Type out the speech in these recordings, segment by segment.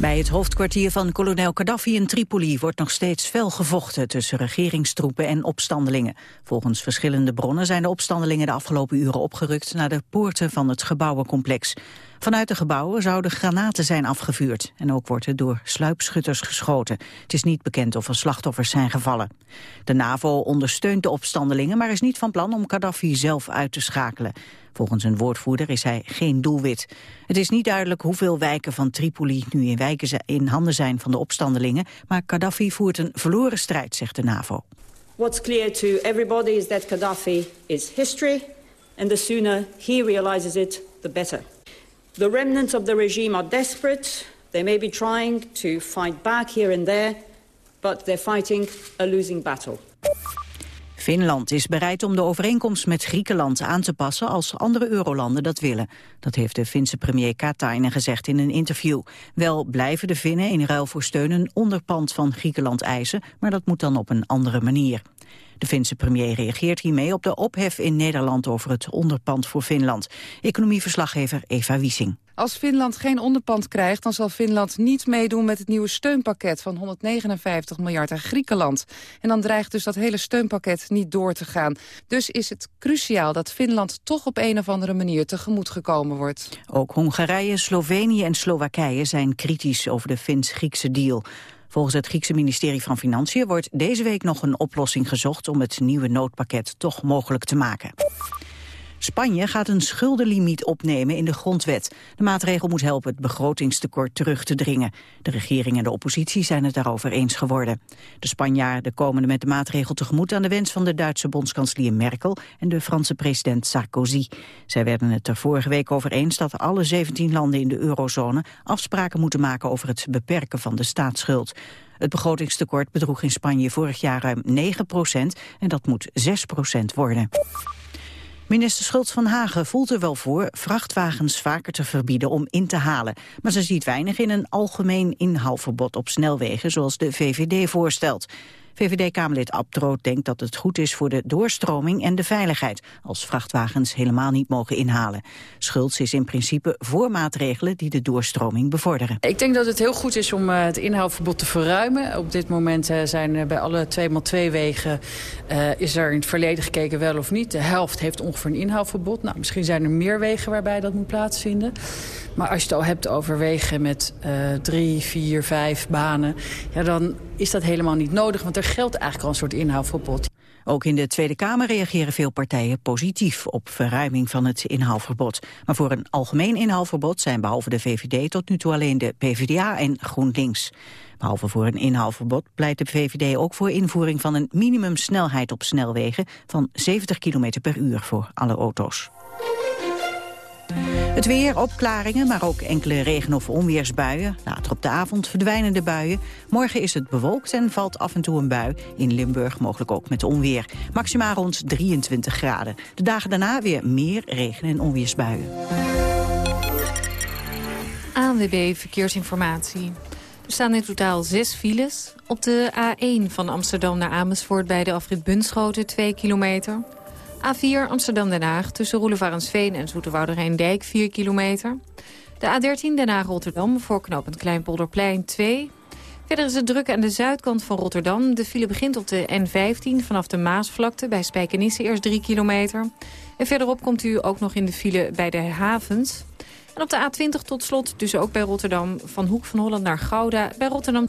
Bij het hoofdkwartier van kolonel Gaddafi in Tripoli wordt nog steeds fel gevochten tussen regeringstroepen en opstandelingen. Volgens verschillende bronnen zijn de opstandelingen de afgelopen uren opgerukt naar de poorten van het gebouwencomplex. Vanuit de gebouwen zouden granaten zijn afgevuurd en ook wordt er door sluipschutters geschoten. Het is niet bekend of er slachtoffers zijn gevallen. De NAVO ondersteunt de opstandelingen, maar is niet van plan om Gaddafi zelf uit te schakelen. Volgens een woordvoerder is hij geen doelwit. Het is niet duidelijk hoeveel wijken van Tripoli nu in, wijken in handen zijn van de opstandelingen, maar Gaddafi voert een verloren strijd, zegt de NAVO. What's clear to everybody is that Gaddafi is history, and the sooner he realizes it, the better. The remnants of the regime are desperate. They may be trying to fight back here and there, but they're fighting a losing battle. Finland is bereid om de overeenkomst met Griekenland aan te passen als andere eurolanden dat willen. Dat heeft de Finse premier Katainen gezegd in een interview. Wel blijven de Finnen in ruil voor steun een onderpand van Griekenland eisen, maar dat moet dan op een andere manier. De Finse premier reageert hiermee op de ophef in Nederland over het onderpand voor Finland. Economieverslaggever Eva Wiesing. Als Finland geen onderpand krijgt, dan zal Finland niet meedoen met het nieuwe steunpakket van 159 miljard aan Griekenland. En dan dreigt dus dat hele steunpakket niet door te gaan. Dus is het cruciaal dat Finland toch op een of andere manier tegemoet gekomen wordt. Ook Hongarije, Slovenië en Slowakije zijn kritisch over de Fins-Griekse deal. Volgens het Griekse ministerie van Financiën wordt deze week nog een oplossing gezocht om het nieuwe noodpakket toch mogelijk te maken. Spanje gaat een schuldenlimiet opnemen in de grondwet. De maatregel moet helpen het begrotingstekort terug te dringen. De regering en de oppositie zijn het daarover eens geworden. De Spanjaarden komen met de maatregel tegemoet aan de wens van de Duitse bondskanselier Merkel en de Franse president Sarkozy. Zij werden het er vorige week over eens dat alle 17 landen in de eurozone afspraken moeten maken over het beperken van de staatsschuld. Het begrotingstekort bedroeg in Spanje vorig jaar ruim 9 procent en dat moet 6 procent worden. Minister Schultz van Hagen voelt er wel voor vrachtwagens vaker te verbieden om in te halen. Maar ze ziet weinig in een algemeen inhaalverbod op snelwegen zoals de VVD voorstelt. VVD-Kamerlid Abtroot denkt dat het goed is voor de doorstroming en de veiligheid, als vrachtwagens helemaal niet mogen inhalen. Schultz is in principe voor maatregelen die de doorstroming bevorderen. Ik denk dat het heel goed is om uh, het inhaalverbod te verruimen. Op dit moment uh, zijn bij alle 2x2 wegen is er in het verleden gekeken wel of niet. De helft heeft ongeveer een inhaalverbod. Nou, misschien zijn er meer wegen waarbij dat moet plaatsvinden. Maar als je het al hebt over wegen met uh, drie, vier, vijf banen... Ja, dan is dat helemaal niet nodig, want er geldt eigenlijk al een soort inhaalverbod. Ook in de Tweede Kamer reageren veel partijen positief op verruiming van het inhaalverbod. Maar voor een algemeen inhaalverbod zijn behalve de VVD tot nu toe alleen de PvdA en GroenLinks. Behalve voor een inhaalverbod pleit de VVD ook voor invoering van een minimumsnelheid op snelwegen van 70 km per uur voor alle auto's. Het weer, opklaringen, maar ook enkele regen- of onweersbuien. Later op de avond verdwijnen de buien. Morgen is het bewolkt en valt af en toe een bui. In Limburg mogelijk ook met onweer. Maximaal rond 23 graden. De dagen daarna weer meer regen- en onweersbuien. ANWB Verkeersinformatie. Er staan in totaal zes files. Op de A1 van Amsterdam naar Amersfoort bij de afrit Bunschoten 2 kilometer. A4 Amsterdam-Den Haag tussen Roelevarensveen en Zoeterwoude Rijndijk 4 kilometer. De A13 Den Haag-Rotterdam voor knooppunt Kleinpolderplein 2. Verder is het druk aan de zuidkant van Rotterdam. De file begint op de N15 vanaf de Maasvlakte bij Spijkenisse eerst 3 kilometer. En verderop komt u ook nog in de file bij de havens. En op de A20 tot slot, dus ook bij Rotterdam, van Hoek van Holland naar Gouda bij Rotterdam...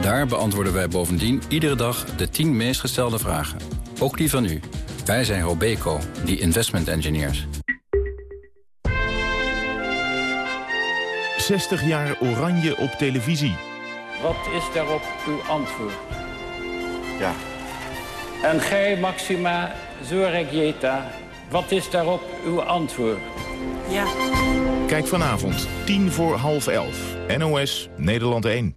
Daar beantwoorden wij bovendien iedere dag de 10 meest gestelde vragen. Ook die van u. Wij zijn Robeco, die investment engineers. 60 jaar oranje op televisie. Wat is daarop uw antwoord? Ja, En gij, Maxima Zoregieta, wat is daarop uw antwoord? Ja. Kijk vanavond, tien voor half elf. NOS, Nederland 1.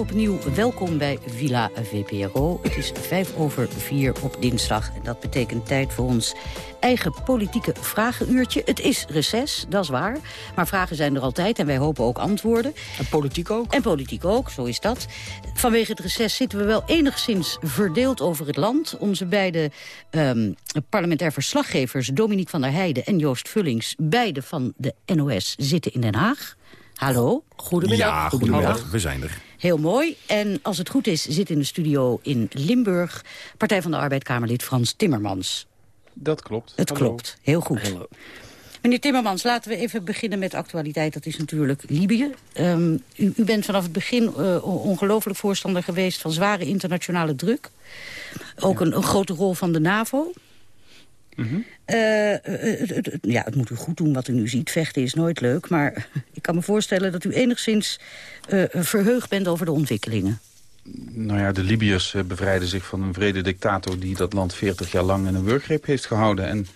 opnieuw welkom bij Villa VPRO. Het is vijf over vier op dinsdag en dat betekent tijd voor ons eigen politieke vragenuurtje. Het is reces, dat is waar, maar vragen zijn er altijd en wij hopen ook antwoorden. En politiek ook? En politiek ook, zo is dat. Vanwege het reces zitten we wel enigszins verdeeld over het land. Onze beide um, parlementair verslaggevers, Dominique van der Heijden en Joost Vullings... beide van de NOS zitten in Den Haag. Hallo. Goedemiddag. Ja, goedemiddag. We zijn er. Heel mooi. En als het goed is, zit in de studio in Limburg... Partij van de Arbeid Kamerlid Frans Timmermans. Dat klopt. Het Hallo. klopt, heel goed. Hallo. Meneer Timmermans, laten we even beginnen met actualiteit. Dat is natuurlijk Libië. Um, u, u, bent vanaf het begin uh, ongelooflijk voorstander geweest... van zware internationale druk. Ook ja. een, een grote rol van de NAVO. Mm -hmm. uh, het, het, ja, het moet u goed doen wat u nu ziet. Vechten is nooit leuk, maar ik kan me voorstellen dat u enigszins uh, verheugd bent over de ontwikkelingen. Nou ja, de Libiërs bevrijden zich van een vrede dictator... die dat land 40 jaar lang in een wurggreep heeft gehouden. En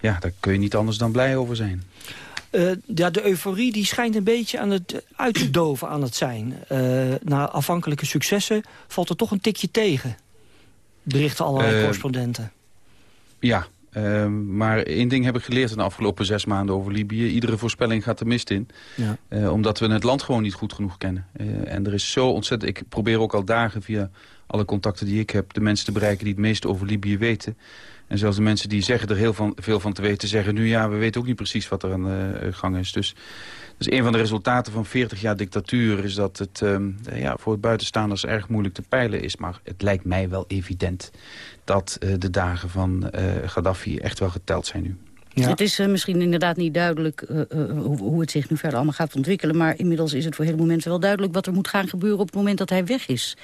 ja, daar kun je niet anders dan blij over zijn. Uh, ja, de euforie die schijnt een beetje aan het uit te doven aan het zijn. Uh, na afhankelijke successen valt er toch een tikje tegen. Berichten allerlei uh, correspondenten. Ja, Uh, maar één ding heb ik geleerd in de afgelopen zes maanden over Libië. Iedere voorspelling gaat er mist in. Ja. Uh, omdat we het land gewoon niet goed genoeg kennen. Uh, en er is zo ontzettend... Ik probeer ook al dagen via alle contacten die ik heb... de mensen te bereiken die het meest over Libië weten. En zelfs de mensen die zeggen er heel van, veel van te weten... zeggen nu ja, we weten ook niet precies wat er aan de gang is. Dus... Dus een van de resultaten van 40 jaar dictatuur is dat het um, ja, voor het buitenstaanders erg moeilijk te peilen is. Maar het lijkt mij wel evident dat uh, de dagen van uh, Gaddafi echt wel geteld zijn nu. Ja. Het is uh, misschien inderdaad niet duidelijk uh, uh, hoe, hoe, het zich nu verder allemaal gaat ontwikkelen. Maar inmiddels is het voor heel veel mensen wel duidelijk wat er moet gaan gebeuren op het moment dat hij weg is.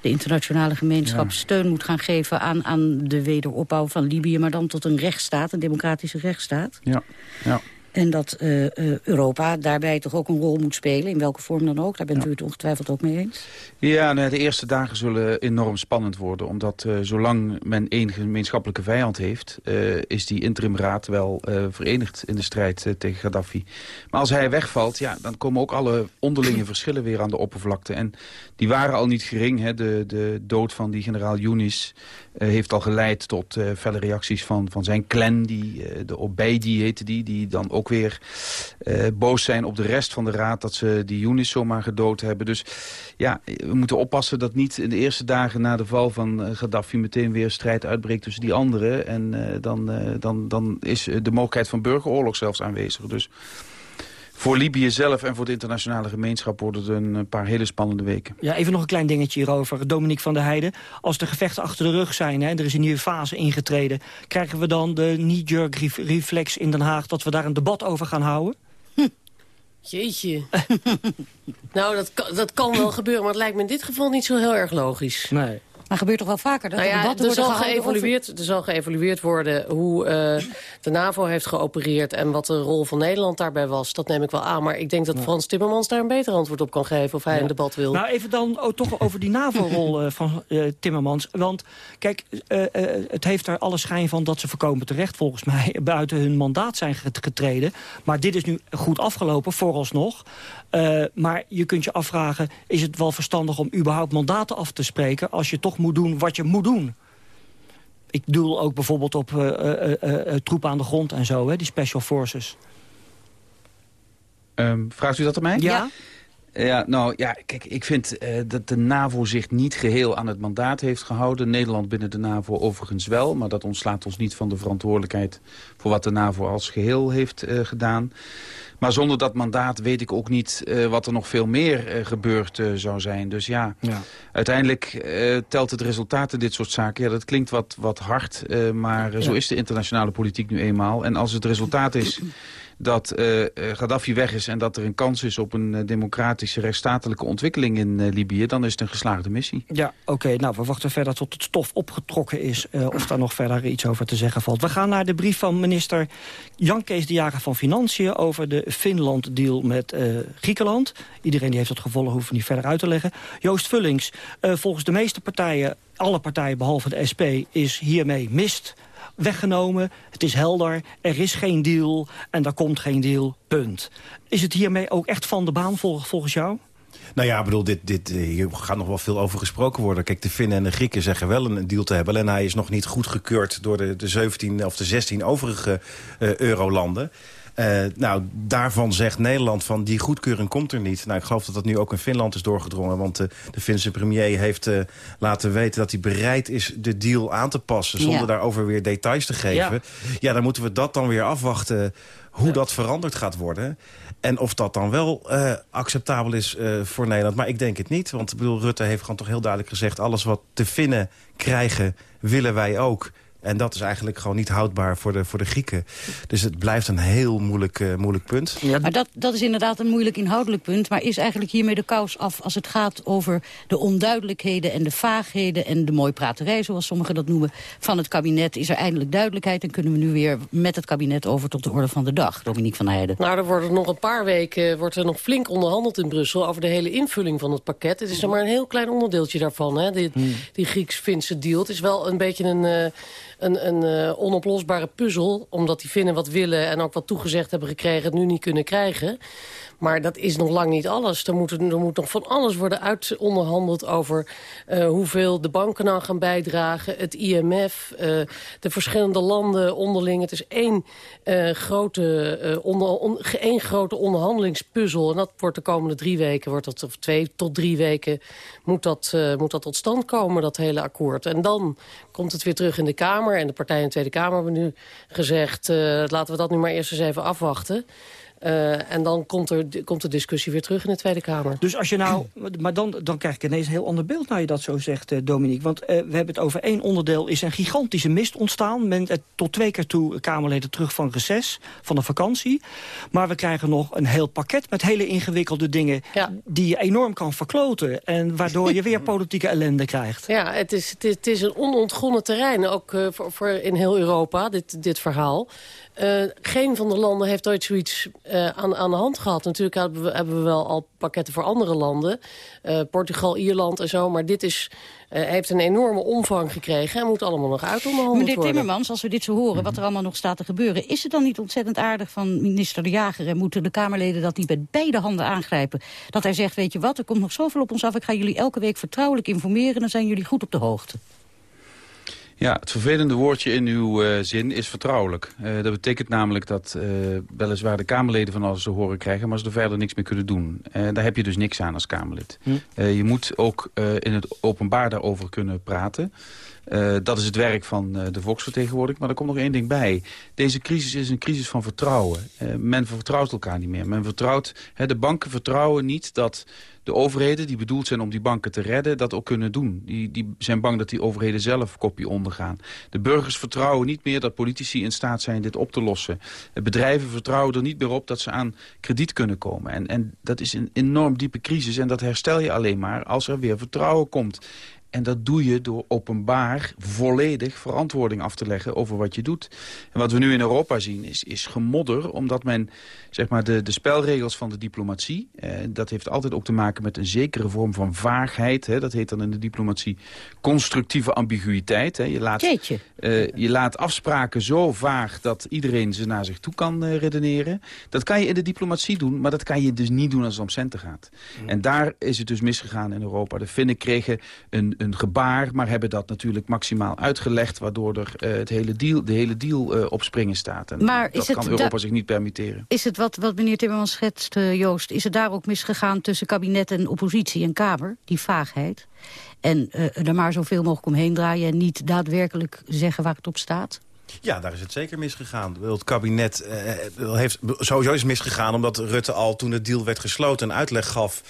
De internationale gemeenschap ja. steun moet gaan geven aan, aan de wederopbouw van Libië. Maar dan tot een rechtsstaat, een democratische rechtsstaat. Ja, ja. En dat uh, uh, Europa daarbij toch ook een rol moet spelen, in welke vorm dan ook. Daar bent ja. u het ongetwijfeld ook mee eens. Ja, nou, de eerste dagen zullen enorm spannend worden. Omdat uh, zolang men één gemeenschappelijke vijand heeft... is die interimraad wel verenigd in de strijd tegen Gaddafi. Maar als hij wegvalt, ja, dan komen ook alle onderlinge verschillen weer aan de oppervlakte. En die waren al niet gering. Hè. De, de dood van die generaal Younis heeft al geleid tot felle reacties van, van zijn clan. Die, de Obeidi heette die, die dan ook weer uh, boos zijn op de rest van de raad... dat ze die Younis zomaar gedood hebben. Dus ja, we moeten oppassen dat niet in de eerste dagen na de val van uh, Gaddafi... meteen weer strijd uitbreekt tussen die anderen. En uh, dan, dan, dan is de mogelijkheid van burgeroorlog zelfs aanwezig. Dus voor Libië zelf en voor de internationale gemeenschap worden het een paar hele spannende weken. Ja, even nog een klein dingetje hierover. Dominique van der Heijden, als de gevechten achter de rug zijn... Hè, er is een nieuwe fase ingetreden... krijgen we dan de knee-jerk reflex in Den Haag... dat we daar een debat over gaan houden? Hm. Jeetje. nou, dat kan, dat kan wel gebeuren, maar het lijkt me in dit geval niet zo heel erg logisch. Nee. Maar gebeurt toch wel vaker dat nou ja, er debatten er worden zal geëvalueerd, over... Er zal geëvalueerd worden hoe uh, de NAVO heeft geopereerd... en wat de rol van Nederland daarbij was. Dat neem ik wel aan. Maar ik denk dat ja. Frans Timmermans daar een beter antwoord op kan geven... of hij ja. een debat wil. Nou, even dan oh, toch over die NAVO-rol uh, van uh, Timmermans. Want kijk, het heeft er alle schijn van dat ze voorkomen terecht... volgens mij buiten hun mandaat zijn getreden. Maar dit is nu goed afgelopen, vooralsnog. Maar je kunt je afvragen, is het wel verstandig om überhaupt mandaten af te spreken... als je toch moet doen wat je moet doen. Ik doel ook bijvoorbeeld op uh, uh, uh, troepen aan de grond en zo, hè, die special forces. Um, vraagt u dat aan mij? Ja. Ja, nou ja, kijk, ik vind uh, dat de NAVO zich niet geheel aan het mandaat heeft gehouden. Nederland binnen de NAVO overigens wel, maar dat ontslaat ons niet van de verantwoordelijkheid voor wat de NAVO als geheel heeft uh, gedaan. Maar zonder dat mandaat weet ik ook niet uh, wat er nog veel meer gebeurd zou zijn. Dus ja, ja. uiteindelijk telt het resultaat in dit soort zaken. Ja, dat klinkt wat, wat hard, maar ja. zo is de internationale politiek nu eenmaal. En als het resultaat is dat uh, Gaddafi weg is... en dat er een kans is op een democratische, rechtsstatelijke ontwikkeling in Libië... dan is het een geslaagde missie. Ja, oké. nou, we wachten verder tot het stof opgetrokken is... of daar nog verder iets over te zeggen valt. We gaan naar de brief van minister Jan Kees de Jager van Financiën... over de Finland-deal met Griekenland. Iedereen die heeft het gevolg, hoeven niet verder uit te leggen. Joost Vullings, volgens de meeste partijen alle partijen behalve de SP is hiermee mist weggenomen. Het is helder, er is geen deal en er komt geen deal, punt. Is het hiermee ook echt van de baan volgens jou? Nou ja, bedoel, dit, dit, hier gaat nog wel veel over gesproken worden. Kijk, de Finnen en de Grieken zeggen wel een deal te hebben. En hij is nog niet goedgekeurd door de, de 17 of de 16 overige uh, eurolanden. Uh, nou, daarvan zegt Nederland van die goedkeuring komt er niet. Nou, ik geloof dat dat nu ook in Finland is doorgedrongen. Want uh, de Finse premier heeft uh, laten weten dat hij bereid is de deal aan te passen... zonder ja. daarover weer details te geven. Ja. ja, dan moeten we dat dan weer afwachten hoe ja. dat veranderd gaat worden. En of dat dan wel uh, acceptabel is uh, voor Nederland. Maar ik denk het niet. Want ik bedoel, Rutte heeft gewoon toch heel duidelijk gezegd... alles wat de Finnen krijgen, willen wij ook. En dat is eigenlijk gewoon niet houdbaar voor de, voor de Grieken. Dus het blijft een heel moeilijk, uh, moeilijk punt. Ja. Maar dat, dat is inderdaad een moeilijk inhoudelijk punt. Maar is eigenlijk hiermee de kous af als het gaat over de onduidelijkheden... en de vaagheden en de mooi praterij, zoals sommigen dat noemen... van het kabinet. Is er eindelijk duidelijkheid en kunnen we nu weer met het kabinet over... tot de orde van de dag, Dominique van Heijden. Nou, er worden nog een paar weken wordt er nog flink onderhandeld in Brussel... over de hele invulling van het pakket. Het is nog maar een heel klein onderdeeltje daarvan, hè, die, hmm. die Grieks-Finse deal. Het is wel een beetje een... Uh, een, een uh, onoplosbare puzzel. Omdat die Finnen wat willen en ook wat toegezegd hebben gekregen... het nu niet kunnen krijgen. Maar dat is nog lang niet alles. Er moet, er moet nog van alles worden uitonderhandeld over uh, hoeveel de banken nou gaan bijdragen. Het IMF, uh, de verschillende landen onderling. Het is één, uh, grote, onder, on, één grote onderhandelingspuzzel. En dat wordt de komende drie weken, wordt dat, of twee tot drie weken... moet dat, moet dat tot stand komen, dat hele akkoord. En dan komt het weer terug in de Kamer. En de partijen in de Tweede Kamer hebben nu gezegd... laten we dat nu maar eerst eens even afwachten. Uh, en dan komt, er, komt de discussie weer terug in de Tweede Kamer. Dus als je nou... Maar dan, dan krijg ik ineens een heel ander beeld naar je dat zo zegt, uh, Dominique. Want uh, we hebben het over één onderdeel. is een gigantische mist ontstaan. Men tot twee keer toe Kamerleden terug van reces, van de vakantie. Maar we krijgen nog een heel pakket met hele ingewikkelde dingen... Ja. die je enorm kan verkloten. En waardoor je weer politieke ellende krijgt. Ja, het is, het is, het is een onontgonnen terrein. Ook voor, voor in heel Europa, dit, dit verhaal. Uh, geen van de landen heeft ooit zoiets uh, aan, aan de hand gehad. Natuurlijk hebben we, hebben we wel al pakketten voor andere landen. Uh, Portugal, Ierland en zo. Maar dit is, heeft een enorme omvang gekregen... en moet allemaal nog uitonderhandeld worden. Meneer Timmermans, als we dit zo horen, wat er allemaal nog staat te gebeuren... is het dan niet ontzettend aardig van minister De Jager... en moeten de Kamerleden dat niet met beide handen aangrijpen? Dat hij zegt, weet je wat, er komt nog zoveel op ons af... ik ga jullie elke week vertrouwelijk informeren... dan zijn jullie goed op de hoogte. Ja, het vervelende woordje in uw uh, zin is vertrouwelijk. Uh, dat betekent namelijk dat uh, weliswaar de Kamerleden van alles te horen krijgen... maar ze er verder niks mee kunnen doen. daar heb je dus niks aan als Kamerlid. Hm. je moet ook in het openbaar daarover kunnen praten. Uh, dat is het werk van uh, de volksvertegenwoordiger. Maar er komt nog één ding bij. Deze crisis is een crisis van vertrouwen. Uh, men vertrouwt elkaar niet meer. Men vertrouwt, de banken vertrouwen niet dat de overheden die bedoeld zijn om die banken te redden... dat ook kunnen doen. Die, die zijn bang dat die overheden zelf kopie ondergaan. De burgers vertrouwen niet meer dat politici in staat zijn dit op te lossen. Bedrijven vertrouwen er niet meer op dat ze aan krediet kunnen komen. En, en dat is een enorm diepe crisis en dat herstel je alleen maar als er weer vertrouwen komt. En dat doe je door openbaar volledig verantwoording af te leggen over wat je doet. En wat we nu in Europa zien is, is gemodder, omdat men zeg maar, de, de spelregels van de diplomatie... Eh, dat heeft altijd ook te maken met een zekere vorm van vaagheid. Hè, dat heet dan in de diplomatie constructieve ambiguïteit. Hè. Je, laat, eh, je laat afspraken zo vaag dat iedereen ze naar zich toe kan uh, redeneren. Dat kan je in de diplomatie doen, maar dat kan je dus niet doen als het om centen gaat. Mm. En daar is het dus misgegaan in Europa. De Finnen kregen een een gebaar, maar hebben dat natuurlijk maximaal uitgelegd... waardoor er uh, het hele deal, de hele deal uh, op springen staat. En maar dat kan Europa zich niet permitteren. Is het wat, wat meneer Timmermans schetst, uh, Joost... is het daar ook misgegaan tussen kabinet en oppositie en Kamer? Die vaagheid? En er maar zoveel mogelijk omheen draaien... en niet daadwerkelijk zeggen waar het op staat? Ja, daar is het zeker misgegaan. Het kabinet uh, heeft sowieso is misgegaan omdat Rutte al toen de deal werd gesloten... een uitleg gaf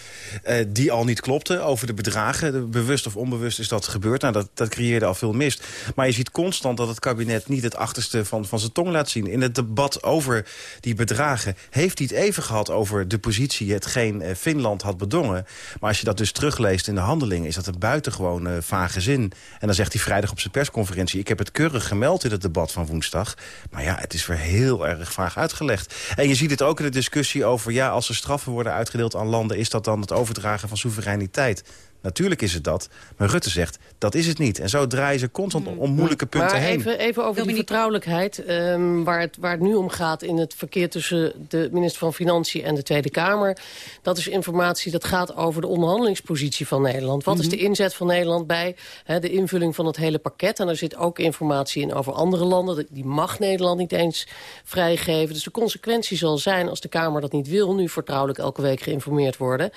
uh, die al niet klopte over de bedragen. Bewust of onbewust is dat gebeurd. Nou, dat, dat creëerde al veel mist. Maar je ziet constant dat het kabinet niet het achterste van, van zijn tong laat zien. In het debat over die bedragen heeft hij het even gehad over de positie... hetgeen uh, Finland had bedongen. Maar als je dat dus terugleest in de handelingen... is dat een buitengewoon vage zin. En dan zegt hij vrijdag op zijn persconferentie... ik heb het keurig gemeld in het debat van woensdag. Maar ja, het is weer heel erg vaag uitgelegd. En je ziet het ook in de discussie over... ja, als er straffen worden uitgedeeld aan landen... is dat dan het overdragen van soevereiniteit? Natuurlijk is het dat. Maar Rutte zegt, dat is het niet. En zo draaien ze constant om hmm. moeilijke punten maar heen. Even, even over die vertrouwelijkheid. Um, waar, het, waar het nu om gaat in het verkeer tussen de minister van Financiën en de Tweede Kamer. Dat is informatie dat gaat over de onderhandelingspositie van Nederland. Wat is mhm. de inzet van Nederland bij he, de invulling van het hele pakket? En er zit ook informatie in over andere landen. Die mag Nederland niet eens vrijgeven. Dus de consequentie zal zijn als de Kamer dat niet wil... nu vertrouwelijk elke week geïnformeerd worden...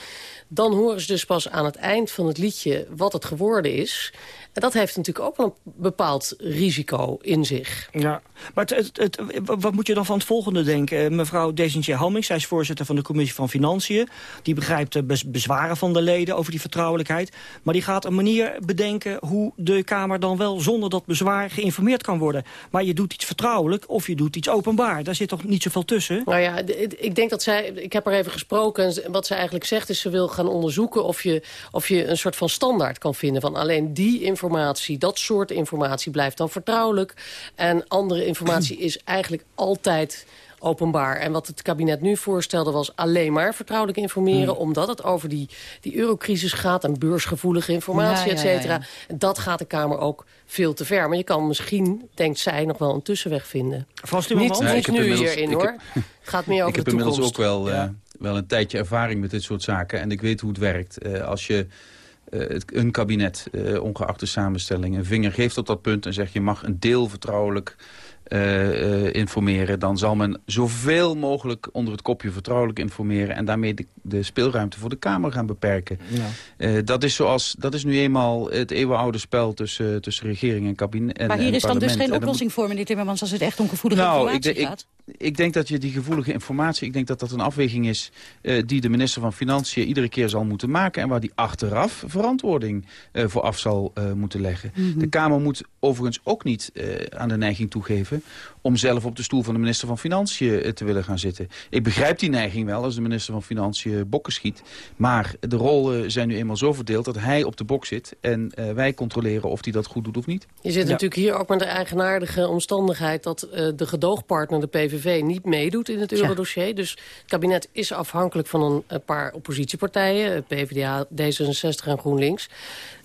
dan horen ze dus pas aan het eind van het liedje wat het geworden is. En dat heeft natuurlijk ook wel een bepaald risico in zich. Ja, maar het, het, wat moet je dan van het volgende denken? Eh, mevrouw Desentje Halming, zij is voorzitter van de Commissie van Financiën. Die begrijpt de bezwaren van de leden over die vertrouwelijkheid. Maar die gaat een manier bedenken hoe de Kamer dan wel zonder dat bezwaar geïnformeerd kan worden. Maar je doet iets vertrouwelijk of je doet iets openbaar. Daar zit toch niet zoveel tussen? Nou ja, ik denk dat zij, ik heb er even gesproken en wat zij eigenlijk zegt is ze wil gaan onderzoeken of je, of je een soort van standaard kan vinden van alleen die informatie informatie, dat soort informatie blijft dan vertrouwelijk. En andere informatie is eigenlijk altijd openbaar. En wat het kabinet nu voorstelde was alleen maar vertrouwelijk informeren... Hmm. omdat het over die, die eurocrisis gaat en beursgevoelige informatie, ja, et cetera. Dat gaat de Kamer ook veel te ver. Maar je kan misschien, denkt zij, nog wel een tussenweg vinden. Vast niet, niet nu hierin, hoor. Het gaat meer over Ik heb inmiddels ook wel, uh, wel een tijdje ervaring met dit soort zaken. En ik weet hoe het werkt. Uh, als je een kabinet, uh, ongeacht de samenstelling, een vinger geeft op dat punt... en zegt je mag een deel vertrouwelijk informeren... dan zal men zoveel mogelijk onder het kopje vertrouwelijk informeren... en daarmee de, de speelruimte voor de Kamer gaan beperken. Ja. Uh, dat, is zoals, dat is nu eenmaal het eeuwenoude spel tussen, tussen regering en kabinet. En, maar hier en is dan dus geen oplossing voor, meneer Timmermans... als het echt om gevoelige nou, informatie ik, gaat? Ik, ik denk dat je die gevoelige informatie... ik denk dat dat een afweging is uh, die de minister van Financiën... iedere keer zal moeten maken... en waar die achteraf verantwoording voor af zal moeten leggen. Mm -hmm. De Kamer moet overigens ook niet aan de neiging toegeven om zelf op de stoel van de minister van Financiën eh, te willen gaan zitten. Ik begrijp die neiging wel als de minister van Financiën bokken schiet. Maar de rollen zijn nu eenmaal zo verdeeld dat hij op de bok zit... en uh, wij controleren of hij dat goed doet of niet. Je zit ja. natuurlijk hier ook met de eigenaardige omstandigheid... dat uh, de gedoogpartner, de PVV, niet meedoet in het eurodossier. Ja. Dus het kabinet is afhankelijk van een, een paar oppositiepartijen... PvdA, D66 en GroenLinks.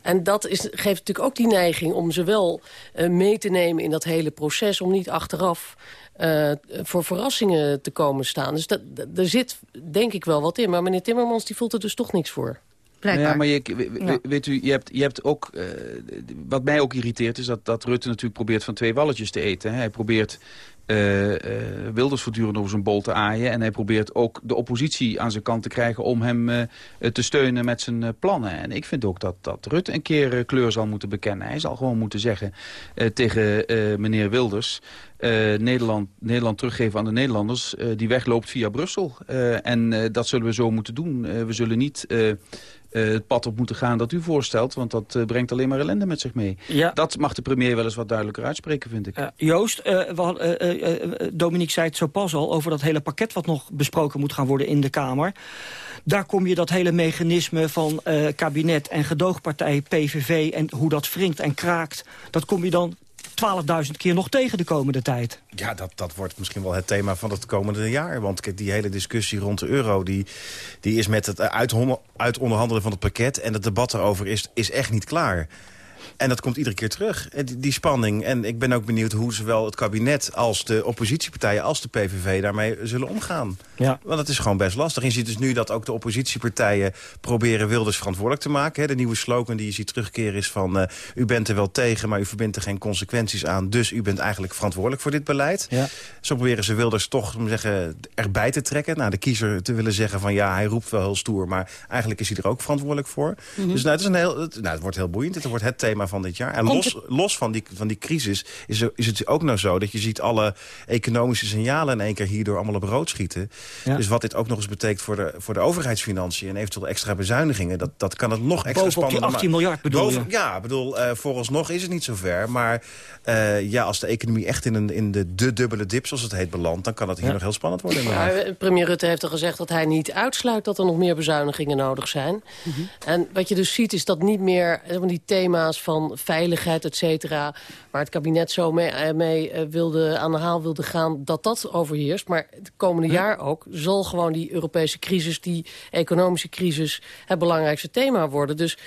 En dat is, geeft natuurlijk ook die neiging om ze wel uh, mee te nemen in dat hele proces... om niet achteraf uh, voor verrassingen te komen staan. Dus dat, er zit denk ik wel wat in. Maar meneer Timmermans die voelt er dus toch niks voor. Blijkbaar. Ja, maar je, we, weet u, je hebt, je hebt ook... Uh, wat mij ook irriteert is dat, dat Rutte natuurlijk probeert van twee walletjes te eten. Hij probeert uh, uh, Wilders voortdurend over zijn bol te aaien. En hij probeert ook de oppositie aan zijn kant te krijgen... om hem uh, te steunen met zijn plannen. En ik vind ook dat, dat Rutte een keer kleur zal moeten bekennen. Hij zal gewoon moeten zeggen tegen meneer Wilders... Nederland, Nederland teruggeven aan de Nederlanders... die wegloopt via Brussel. en dat zullen we zo moeten doen. we zullen niet... Uh, het pad op moeten gaan dat u voorstelt. Want dat uh, brengt alleen maar ellende met zich mee. Ja. Dat mag de premier wel eens wat duidelijker uitspreken, vind ik. Uh, Joost, Dominique zei het zo pas al... over dat hele pakket wat nog besproken moet gaan worden in de Kamer. Daar kom je dat hele mechanisme van kabinet en gedoogpartij PVV... en hoe dat wringt en kraakt, dat kom je dan 12.000 keer nog tegen de komende tijd. Ja, dat, dat wordt misschien wel het thema van het komende jaar. Want die hele discussie rond de euro... die, die is met het uitonderhandelen van het pakket... en het debat erover is, is echt niet klaar. En dat komt iedere keer terug, die, die, spanning. En ik ben ook benieuwd hoe zowel het kabinet als de oppositiepartijen... als de PVV daarmee zullen omgaan. Ja. Want het is gewoon best lastig. Je ziet dus nu dat ook de oppositiepartijen proberen Wilders verantwoordelijk te maken. De nieuwe slogan die je ziet terugkeren is van... Uh, u bent er wel tegen, maar u verbindt er geen consequenties aan. Dus u bent eigenlijk verantwoordelijk voor dit beleid. Ja. Zo proberen ze Wilders toch om zeggen, erbij te trekken. Nou, de kiezer te willen zeggen van ja, hij roept wel heel stoer... maar eigenlijk is hij er ook verantwoordelijk voor. Mm -hmm. Dus nou, het, is een heel, het, nou, het wordt heel boeiend. Het wordt het thema van dit jaar. En los, los van, die, van die crisis is, er, is het ook nou zo... dat je ziet alle economische signalen in één keer hierdoor allemaal op rood schieten. Dus wat dit ook nog eens betekent voor de, voor de overheidsfinanciën... en eventueel extra bezuinigingen, dat, dat kan het nog extra Bovenop spannender die 18 miljard bedoel Boven, je? Ja, bedoel, uh, vooralsnog is het niet zover. Maar uh, ja, als de economie echt in, een, in de, de dubbele dip, zoals het heet, belandt... dan kan het hier Ja. nog heel spannend worden. Ja, premier Rutte heeft al gezegd dat hij niet uitsluit dat er nog meer bezuinigingen nodig zijn. En wat je dus ziet is dat niet meer eh, van die thema's van veiligheid, et cetera... waar het kabinet zo mee, eh, mee eh, wilde, aan de haal wilde gaan, dat dat overheerst. Maar het komende jaar ook zal gewoon die Europese crisis, die economische crisis... het belangrijkste thema worden. Dus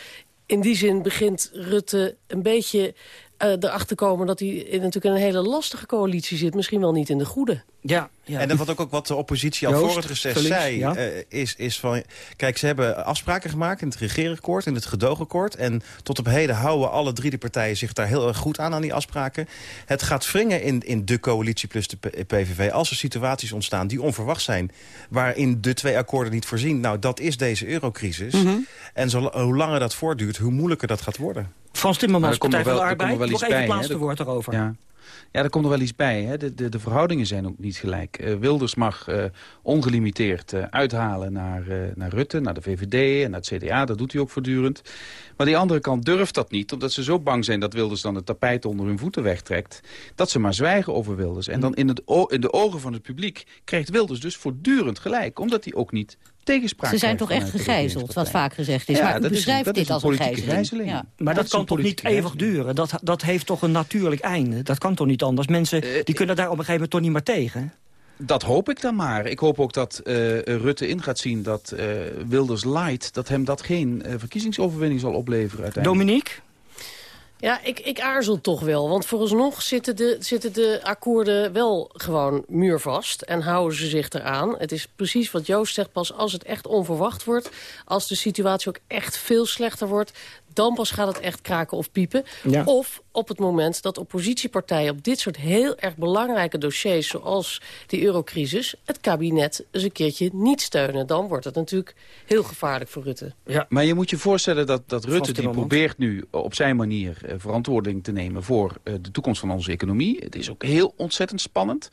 in die zin begint Rutte een beetje eh, erachter komen... dat hij in natuurlijk een hele lastige coalitie zit. Misschien wel niet in de goede. Ja, ja. En dat wat ook, ook wat de oppositie al Joost, voor het reces zei, ja. eh, is, is van... Kijk, ze hebben afspraken gemaakt in het regeerakkoord, in het gedoogakkoord. En tot op heden houden alle drie de partijen zich daar heel erg goed aan, aan die afspraken. Het gaat wringen in, in de coalitie plus de PVV als er situaties ontstaan die onverwacht zijn. Waarin de twee akkoorden niet voorzien. Nou, dat is deze eurocrisis. Mhm. En zo, hoe langer dat voortduurt, hoe moeilijker dat gaat worden. Frans Timmermans, er Partij van de er Arbeid. nog even het laatste woord daarover. Ja. Ja, er komt nog wel iets bij. Hè. De, de, de verhoudingen zijn ook niet gelijk. Eh, Wilders mag eh, ongelimiteerd eh, uithalen naar, naar Rutte, naar de VVD en naar het CDA. Dat doet hij ook voortdurend. Maar die andere kant durft dat niet, omdat ze zo bang zijn dat Wilders dan het tapijt onder hun voeten wegtrekt. Dat ze maar zwijgen over Wilders. En dan in, het in de ogen van het publiek krijgt Wilders dus voortdurend gelijk. Omdat hij ook niet tegenspraak Ze zijn toch echt gegijzeld, wat vaak gezegd is. Ja, maar u dat is een- beschrijft dat is dit als een politieke gijzeling. gijzeling. Ja. Maar dat kan toch niet eeuwig duren? Dat, dat heeft toch een natuurlijk einde? Dat kan toch niet anders? Mensen Eh, die kunnen daar op een gegeven moment toch niet meer tegen? Dat hoop ik dan maar. Ik hoop ook dat eh, Rutte in gaat zien dat eh, Wilders light... dat hem dat geen verkiezingsoverwinning zal opleveren uiteindelijk. Dominique? Ja, ik, ik aarzel toch wel. Want vooralsnog zitten de, zitten de akkoorden wel gewoon muurvast. En houden ze zich eraan. Het is precies wat Joost zegt. Pas als het echt onverwacht wordt. Als de situatie ook echt veel slechter wordt. Dan pas gaat het echt kraken of piepen. Ja. Of op het moment dat oppositiepartijen op dit soort heel erg belangrijke dossiers... zoals die eurocrisis, het kabinet eens een keertje niet steunen. Dan wordt het natuurlijk heel gevaarlijk voor Rutte. Maar je moet je voorstellen dat, dat Rutte die probeert nu op zijn manier eh, verantwoording te nemen voor eh, de toekomst van onze economie. Het is ook heel ontzettend spannend.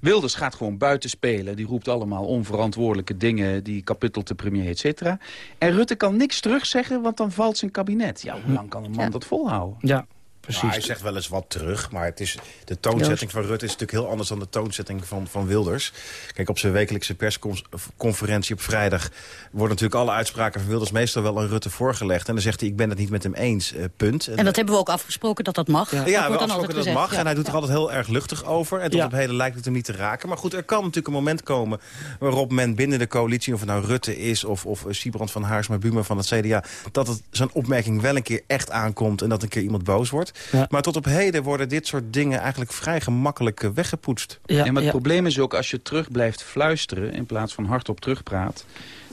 Wilders gaat gewoon buiten spelen. Die roept allemaal onverantwoordelijke dingen. Die kapittelt de premier, et cetera. En Rutte kan niks terugzeggen, want dan valt zijn kabinet. Ja, hoe lang kan een man dat volhouden? Ja, Nou, hij zegt wel eens wat terug, maar het is, de toonzetting van Rutte is natuurlijk heel anders dan de toonzetting van, van Wilders. Kijk, op zijn wekelijkse persconferentie op vrijdag worden natuurlijk alle uitspraken van Wilders meestal wel aan Rutte voorgelegd. En dan zegt hij, ik ben het niet met hem eens, eh, punt. En dat hebben we ook afgesproken dat dat mag. Ja, dat we afgesproken dat gezegd. mag. ja. En hij doet er altijd heel erg luchtig over. En tot Ja. op heden lijkt het hem niet te raken. Maar goed, er kan natuurlijk een moment komen... waarop men binnen de coalitie, of het nou Rutte is... of, of eh, Siebrand van Haarsma Buma van het CDA... dat het zijn opmerking wel een keer echt aankomt... en dat een keer iemand boos wordt. Ja. Maar tot op heden worden dit soort dingen... eigenlijk vrij gemakkelijk eh, weggepoetst. Ja, Ja, maar het ja. probleem is ook als je terug blijft fluisteren... in plaats van hardop terugpraat...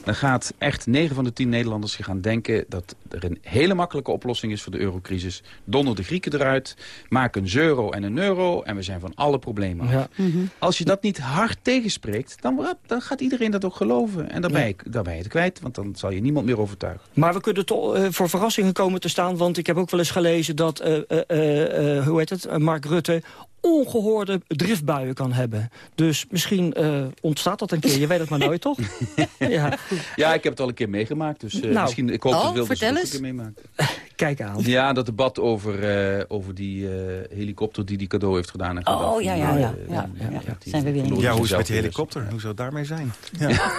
dan gaat echt 9 van de 10 Nederlanders zich gaan denken... dat er een hele makkelijke oplossing is voor de eurocrisis. Donder de Grieken eruit, maak een euro en een euro... en we zijn van alle problemen af. Ja. Als je dat niet hard tegenspreekt, dan, dan gaat iedereen dat ook geloven. En dan ben, je, dan ben je het kwijt, want dan zal je niemand meer overtuigen. Maar we kunnen toch eh, voor verrassingen komen te staan. Want ik heb ook wel eens gelezen dat, eh, eh, eh, eh, hoe heet het, Mark Rutte ongehoorde driftbuien kan hebben. Dus misschien eh, ontstaat dat een keer. Je weet het maar nooit, toch? ja. Ja, ik heb het al een keer meegemaakt, dus eh, Nou. misschien, ik hoop Oh, dat Wilders het een eens. keer meemaakt. Kijk aan. Ja, dat debat over, eh, over die eh, helikopter die die cadeau heeft gedaan. aan Oh, ja, ja, ja. ja, Zijn we weer in. Ja, hoe is het met die zichzelf helikopter? Hoe zou het daarmee zijn? Ja.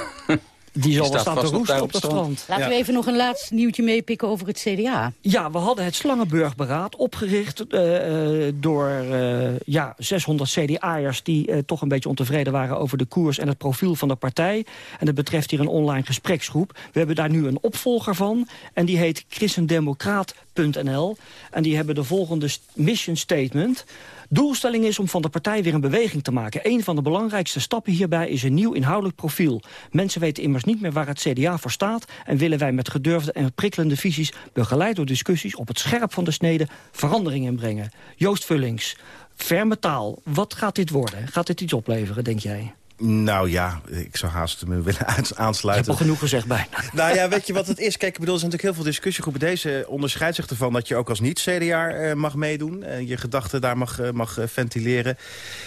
Die zal wel staat staan te roesten op het strand. Laten we even nog een laatste nieuwtje meepikken over het CDA. Ja, we hadden het Slangenburgberaad opgericht eh, eh, door eh, ja, 600 CDA'ers... die toch een beetje ontevreden waren over de koers en het profiel van de partij. En dat betreft hier een online gespreksgroep. We hebben daar nu een opvolger van en die heet christendemocraat.nl. En die hebben de volgende mission statement... Doelstelling is om van de partij weer een beweging te maken. Een van de belangrijkste stappen hierbij is een nieuw inhoudelijk profiel. Mensen weten immers niet meer waar het CDA voor staat... en willen wij met gedurfde en prikkelende visies... begeleid door discussies op het scherp van de snede verandering inbrengen. Joost Vullings, ferme taal, wat gaat dit worden? Gaat dit iets opleveren, denk jij? Nou ja, ik zou haast me willen aansluiten. Ik heb al genoeg gezegd bijna. Nou ja, weet je wat het is? Kijk, ik bedoel, er zijn natuurlijk heel veel discussiegroepen. Deze onderscheidt zich ervan dat je ook als niet-CDA uh, mag meedoen. en je gedachten daar mag, uh, mag ventileren.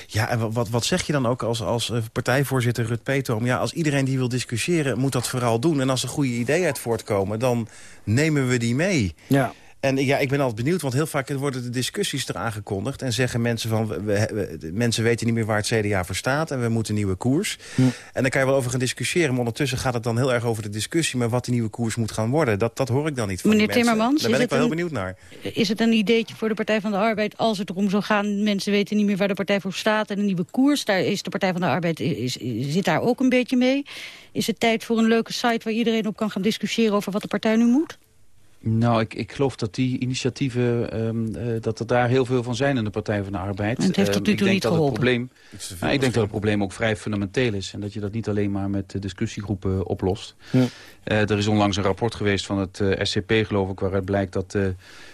Ja, en wat, wat zeg je dan ook als, als partijvoorzitter Rut Peetoom? Ja, als iedereen die wil discussiëren, moet dat vooral doen. En als er goede ideeën uit voortkomen, dan nemen we die mee. Ja. En ja, ik ben altijd benieuwd, want heel vaak worden de discussies er aangekondigd... en zeggen mensen van, we, we, mensen weten niet meer waar het CDA voor staat... en we moeten een nieuwe koers. Hm. En daar kan je wel over gaan discussiëren... maar ondertussen gaat het dan heel erg over de discussie... maar wat die nieuwe koers moet gaan worden, dat, dat hoor ik dan niet van Meneer. Timmermans, Daar ben ik wel heel benieuwd naar. Is het een ideetje voor de Partij van de Arbeid als het erom zou gaan... mensen weten niet meer waar de Partij voor staat en een nieuwe koers... daar is de Partij van de Arbeid is, is- zit daar ook een beetje mee. Is het tijd voor een leuke site waar iedereen op kan gaan discussiëren... over wat de partij nu moet? Nou, ik, ik geloof dat die initiatieven, ehm, eh, dat er daar heel veel van zijn in de Partij van de Arbeid. En het heeft Ehm, tot nu ik toe denk niet dat geholpen. Het probleem, Nou, ik denk dat het probleem ook vrij fundamenteel is. En dat je dat niet alleen maar met eh, discussiegroepen oplost. Ja. Eh, er is onlangs een rapport geweest van het eh, SCP, geloof ik... waaruit blijkt dat eh,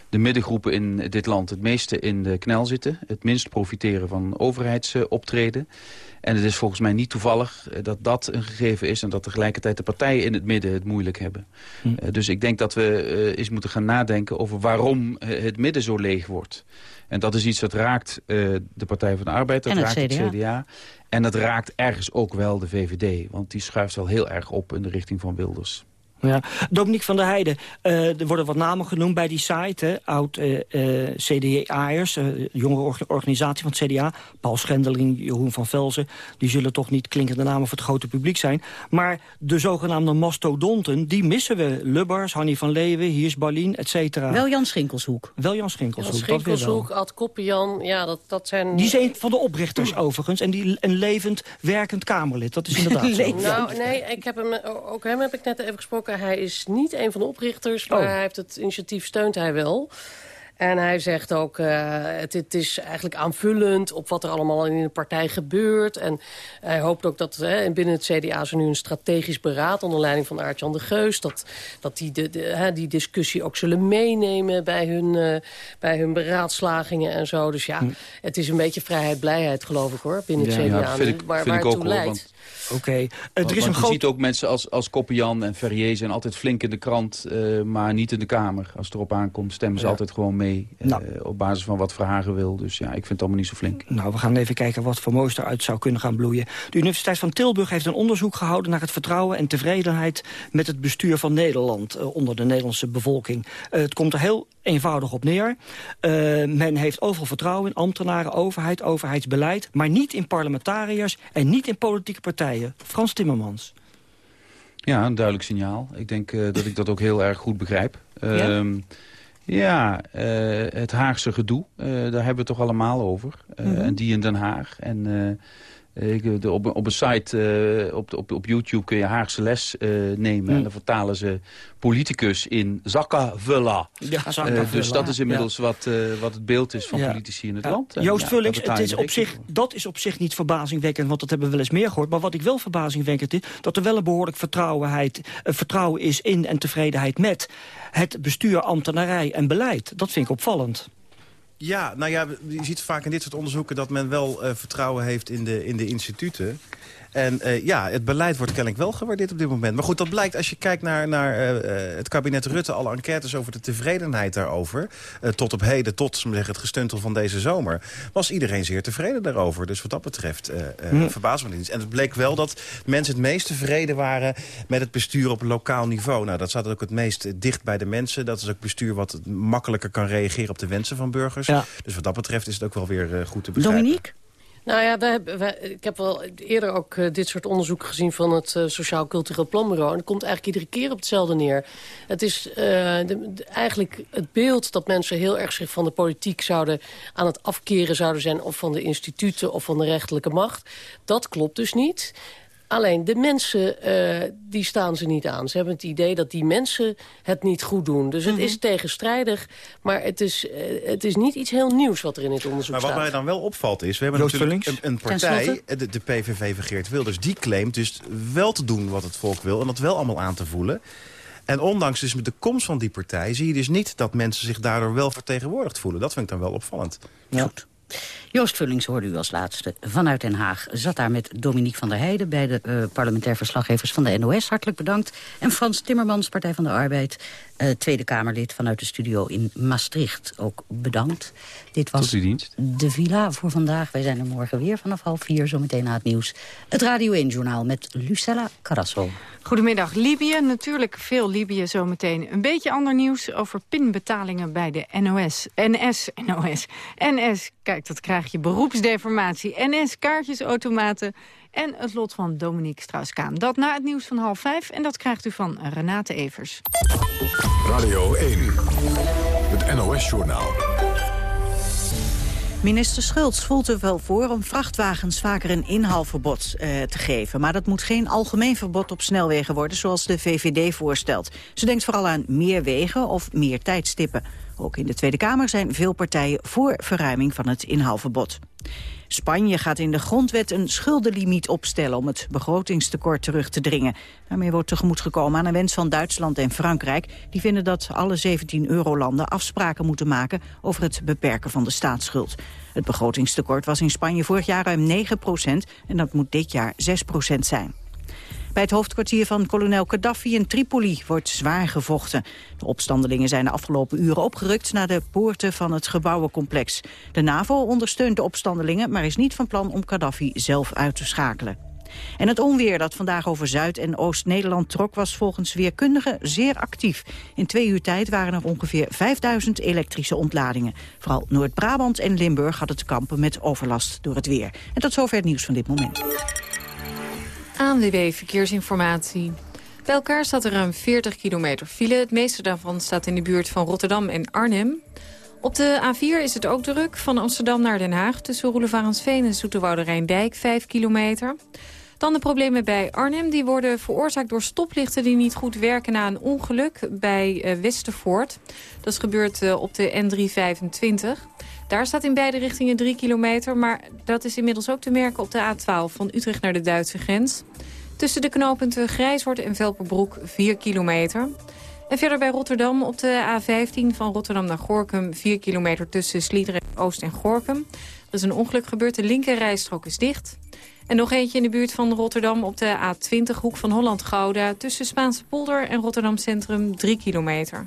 de middengroepen in dit land het meeste in de knel zitten. Het minst profiteren van overheidsoptreden. En het is volgens mij niet toevallig eh, dat dat een gegeven is... en dat tegelijkertijd de partijen in het midden het moeilijk hebben. Hm. Eh, dus ik denk dat we eh, eens moeten gaan nadenken over waarom het midden zo leeg wordt. En dat is iets dat raakt de Partij van de Arbeid, dat het raakt CDA. het CDA. En dat raakt ergens ook wel de VVD. Want die schuift wel heel erg op in de richting van Wilders. Ja. Dominique van der Heijden, eh, er worden wat namen genoemd bij die site. hè. Oud eh eh CDA'ers, eh jongere orga- organisatie van het CDA. Paul Schendeling, Jeroen van Velzen. Die zullen toch niet klinkende namen voor het grote publiek zijn. Maar de zogenaamde mastodonten, die missen we. Lubbers, Hanny van Leeuwen, Hiers Barlien, et cetera. Wel Jan Schinkelshoek. Wel Jan Schinkelshoek, Jan. Schinkelshoek, Ad Koppian, ja, dat, dat zijn... Die is een van de oprichters overigens. En die een levend, werkend Kamerlid. Dat is inderdaad zo. Nou, nee, ik heb hem, ook hem heb ik net even gesproken. Hij is niet een van de oprichters, maar Oh. hij heeft het initiatief steunt hij wel. En hij zegt ook, eh, het, het is eigenlijk aanvullend op wat er allemaal in de partij gebeurt. En hij hoopt ook dat hè, binnen het CDA er nu een strategisch beraad... onder leiding van Aart-Jan de Geus. Dat, dat die de, de, hè, die discussie ook zullen meenemen bij hun, eh, bij hun beraadslagingen en zo. Dus ja, het is een beetje vrijheid, blijheid geloof ik hoor, binnen het Ja, CDA. ja, vind ik- waar vind waar ik het ook, toe hoor, Oké, er Want- is een want je groot... ziet ook mensen als, als Koppian en Ferrier zijn altijd flink in de krant, eh, maar niet in de Kamer. Als het erop aankomt, stemmen ze Ja. altijd gewoon mee. eh, Nou. Op basis van wat Verhagen wil. Dus ja, ik vind het allemaal niet zo flink. Nou, we gaan even kijken wat voor moois eruit zou kunnen gaan bloeien. De Universiteit van Tilburg heeft een onderzoek gehouden... naar het vertrouwen en tevredenheid met het bestuur van Nederland... eh, onder de Nederlandse bevolking. Eh, het komt er heel eenvoudig op neer. Eh, men heeft overal vertrouwen in ambtenaren, overheid, overheidsbeleid... maar niet in parlementariërs en niet in politieke partijen. Frans Timmermans. Ja, een duidelijk signaal. Ik denk eh, dat ik dat ook heel erg goed begrijp. Ja? Ehm, ja, eh, het Haagse gedoe, daar hebben we het toch allemaal over. Mhm. En die in Den Haag. En ik, de, op, op een site, eh, op, op, op YouTube kun je Haagse les eh, nemen. En dan vertalen ze politicus in. Ja, Eh, zakkenvulla, dus dat is inmiddels ja. wat, eh, wat het beeld is van Ja. politici in het land. En Joost Vullings, het is op zich, dat is op zich niet verbazingwekkend, want dat hebben we wel eens meer gehoord. Maar wat ik wel verbazingwekkend is, dat er wel een behoorlijk vertrouwenheid, eh, vertrouwen is in en tevredenheid met het bestuur, ambtenarij en beleid. Dat vind ik opvallend. Ja, nou ja, je ziet vaak in dit soort onderzoeken... dat men wel eh, vertrouwen heeft in de, in de instituten. En eh, ja, het beleid wordt kennelijk wel gewaardeerd op dit moment. Maar goed, dat blijkt als je kijkt naar, naar eh, eh, het kabinet Rutte... alle enquêtes over de tevredenheid daarover... tot op heden, tot zeggen, het gestuntel van deze zomer... was iedereen zeer tevreden daarover. Dus wat dat betreft verbaast me niet. En het bleek wel dat mensen het meest tevreden waren... met het bestuur op lokaal niveau. Nou, dat staat ook het meest dicht bij de mensen. Dat is ook bestuur wat makkelijker kan reageren op de wensen van burgers. Ja. Dus wat dat betreft is het ook wel weer goed te begrijpen. Dominique? Nou ja, wij, hebben- ik heb wel eerder ook eh, dit soort onderzoeken gezien van het eh, Sociaal Cultureel Planbureau. En het komt eigenlijk iedere keer op hetzelfde neer. Het is eh, eigenlijk het beeld dat mensen heel erg zich van de politiek zouden aan het afkeren zouden zijn. Of van de instituten of van de rechterlijke macht. Dat klopt dus niet. Alleen de mensen, eh, die staan ze niet aan. Ze hebben het idee dat die mensen het niet goed doen. Dus het is tegenstrijdig, maar het is, eh, het is niet iets heel nieuws wat er in dit onderzoek Maar wat staat. mij dan wel opvalt is... we hebben Joost natuurlijk een, een partij, eh, de, de PVV van Geert Wilders... die claimt dus wel te doen wat het volk wil... en dat wel allemaal aan te voelen. En ondanks dus met de komst van die partij... zie je dus niet dat mensen zich daardoor wel vertegenwoordigd voelen. Dat vind ik dan wel opvallend. Ja. Joost Vullings hoorde u als laatste vanuit Den Haag. Zat daar met Dominique van der Heijden, bij de uh, parlementair verslaggevers van de NOS. Hartelijk bedankt. En Frans Timmermans, Partij van de Arbeid, uh, Tweede Kamerlid vanuit de studio in Maastricht. Ook bedankt. Dit was de villa voor vandaag. Wij zijn er morgen weer vanaf half vier, zometeen na het nieuws. Het Radio 1-journaal met Lucella Carrasso. Goedemiddag. Libië, natuurlijk veel Libië zometeen. Een beetje ander nieuws over pinbetalingen bij de NOS. NS, NOS. NS, kijk, dat krijg je beroepsdeformatie. NS, kaartjesautomaten en het lot van Dominique Strauss-Kaan. Dat na het nieuws van half vijf en dat krijgt u van Renate Evers. Radio 1, het NOS-journaal. Minister Schultz voelt er wel voor om vrachtwagens vaker een inhaalverbod eh, te geven. Maar dat moet geen algemeen verbod op snelwegen worden, zoals de VVD voorstelt. Ze denkt vooral aan meer wegen of meer tijdstippen. Ook in de Tweede Kamer zijn veel partijen voor verruiming van het inhaalverbod. Spanje gaat in de grondwet een schuldenlimiet opstellen om het begrotingstekort terug te dringen. Daarmee wordt tegemoet gekomen aan een wens van Duitsland en Frankrijk. Die vinden dat alle 17 eurolanden afspraken moeten maken over het beperken van de staatsschuld. Het begrotingstekort was in Spanje vorig jaar ruim 9 procent en dat moet dit jaar 6 procent zijn. Bij het hoofdkwartier van kolonel Gaddafi in Tripoli wordt zwaar gevochten. De opstandelingen zijn de afgelopen uren opgerukt naar de poorten van het gebouwencomplex. De NAVO ondersteunt de opstandelingen, maar is niet van plan om Gaddafi zelf uit te schakelen. En het onweer dat vandaag over Zuid- en Oost-Nederland trok... was volgens weerkundigen zeer actief. In twee uur tijd waren er ongeveer 5000 elektrische ontladingen. Vooral Noord-Brabant en Limburg hadden te kampen met overlast door het weer. En tot zover het nieuws van dit moment. ANWB Verkeersinformatie. Bij elkaar staat er ruim 40 kilometer file. Het meeste daarvan staat in de buurt van Rotterdam en Arnhem. Op de A4 is het ook druk, van Amsterdam naar Den Haag... tussen Roelevarensveen en Zoeterwoude Rijndijk, 5 kilometer. Dan de problemen bij Arnhem. Die worden veroorzaakt door stoplichten die niet goed werken na een ongeluk bij uh, Westervoort. Dat is gebeurd uh, op de N325. Daar staat in beide richtingen 3 kilometer, maar dat is inmiddels ook te merken op de A12 van Utrecht naar de Duitse grens. Tussen de knooppunten Grijshoort en Velperbroek 4 kilometer. En verder bij Rotterdam op de A15 van Rotterdam naar Gorkum 4 kilometer tussen Sliedrecht Oost en Gorkum. Er is een ongeluk gebeurd, de linker rijstrook is dicht. En nog eentje in de buurt van Rotterdam op de A20 hoek van Holland-Gouda... tussen Spaanse polder en Rotterdam Centrum 3 kilometer.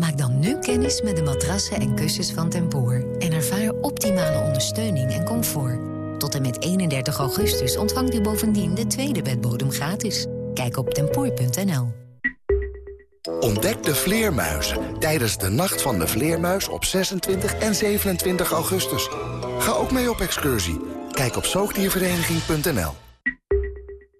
Maak dan nu kennis met de matrassen en kussens van Tempoor. En ervaar optimale ondersteuning en comfort. Tot en met 31 augustus ontvangt u bovendien de tweede bedbodem gratis. Kijk op tempoor.nl. Ontdek de vleermuizen tijdens de Nacht van de Vleermuis op 26 en 27 augustus. Ga ook mee op excursie. Kijk op zoogdiervereniging.nl.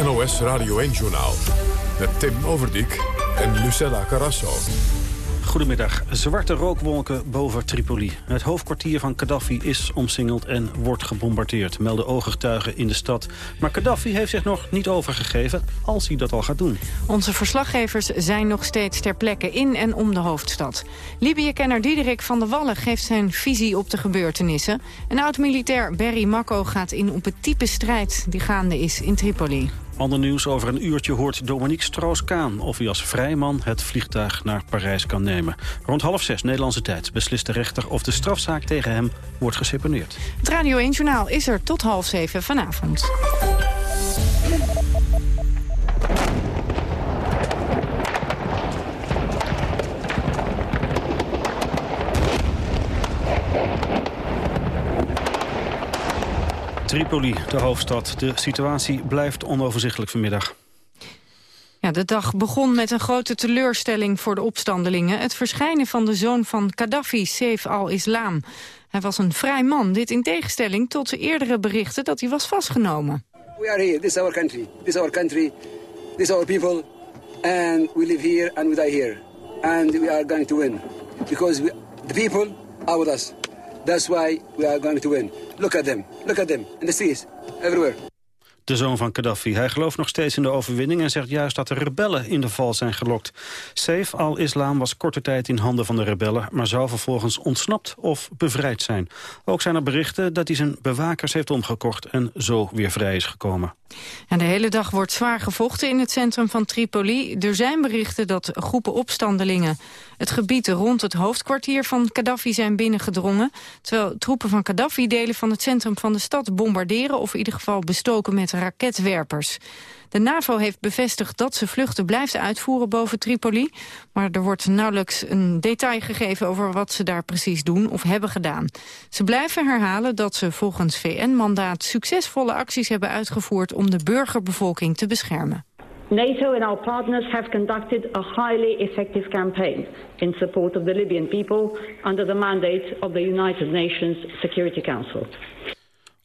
Het NOS Radio 1-journaal. Met Tim Overdijk en Lucella Carrasso. Goedemiddag. Zwarte rookwolken boven Tripoli. Het hoofdkwartier van Gaddafi is omsingeld en wordt gebombardeerd, melden ooggetuigen in de stad. Maar Gaddafi heeft zich nog niet overgegeven, als hij dat al gaat doen. Onze verslaggevers zijn nog steeds ter plekke in en om de hoofdstad. Libië-kenner Diederik van der Wallen geeft zijn visie op de gebeurtenissen. En oud-militair Berry Makko gaat in op het type strijd die gaande is in Tripoli. Ander nieuws over een uurtje hoort Dominique Strauss-Kaan... of hij als vrijman het vliegtuig naar Parijs kan nemen. Rond half zes Nederlandse tijd beslist de rechter... of de strafzaak tegen hem wordt geseponeerd. Het Radio 1-journaal is er tot half zeven vanavond. Tripoli, de hoofdstad. De situatie blijft onoverzichtelijk vanmiddag. Ja, de dag begon met een grote teleurstelling voor de opstandelingen. Het verschijnen van de zoon van Gaddafi, Saif al-Islam. Hij was een vrij man, dit in tegenstelling tot de eerdere berichten dat hij was vastgenomen. We are here, this is our country, this is our country, this is our people. And we live here and we die here. And we are going to win. Because we, the people are with us. That's why we are going to win. Look at them, look at them, in the streets, everywhere de zoon van Gaddafi. Hij gelooft nog steeds in de overwinning en zegt juist dat de rebellen in de val zijn gelokt. Saif al-Islam was korte tijd in handen van de rebellen... maar zou vervolgens ontsnapt of bevrijd zijn. Ook zijn er berichten dat hij zijn bewakers heeft omgekocht... en zo weer vrij is gekomen. En de hele dag wordt zwaar gevochten in het centrum van Tripoli. Er zijn berichten dat groepen opstandelingen het gebied rond het hoofdkwartier van Gaddafi zijn binnengedrongen. Terwijl troepen van Gaddafi delen van het centrum van de stad bombarderen... of in ieder geval bestoken met raketwerpers. De NAVO heeft bevestigd dat ze vluchten blijft uitvoeren boven Tripoli. Maar er wordt nauwelijks een detail gegeven over wat ze daar precies doen of hebben gedaan. Ze blijven herhalen dat ze volgens VN-mandaat succesvolle acties hebben uitgevoerd om de burgerbevolking te beschermen. NATO and our partners have conducted a highly effective campaign in support of the Libyan people under the mandate of the United Nations Security Council.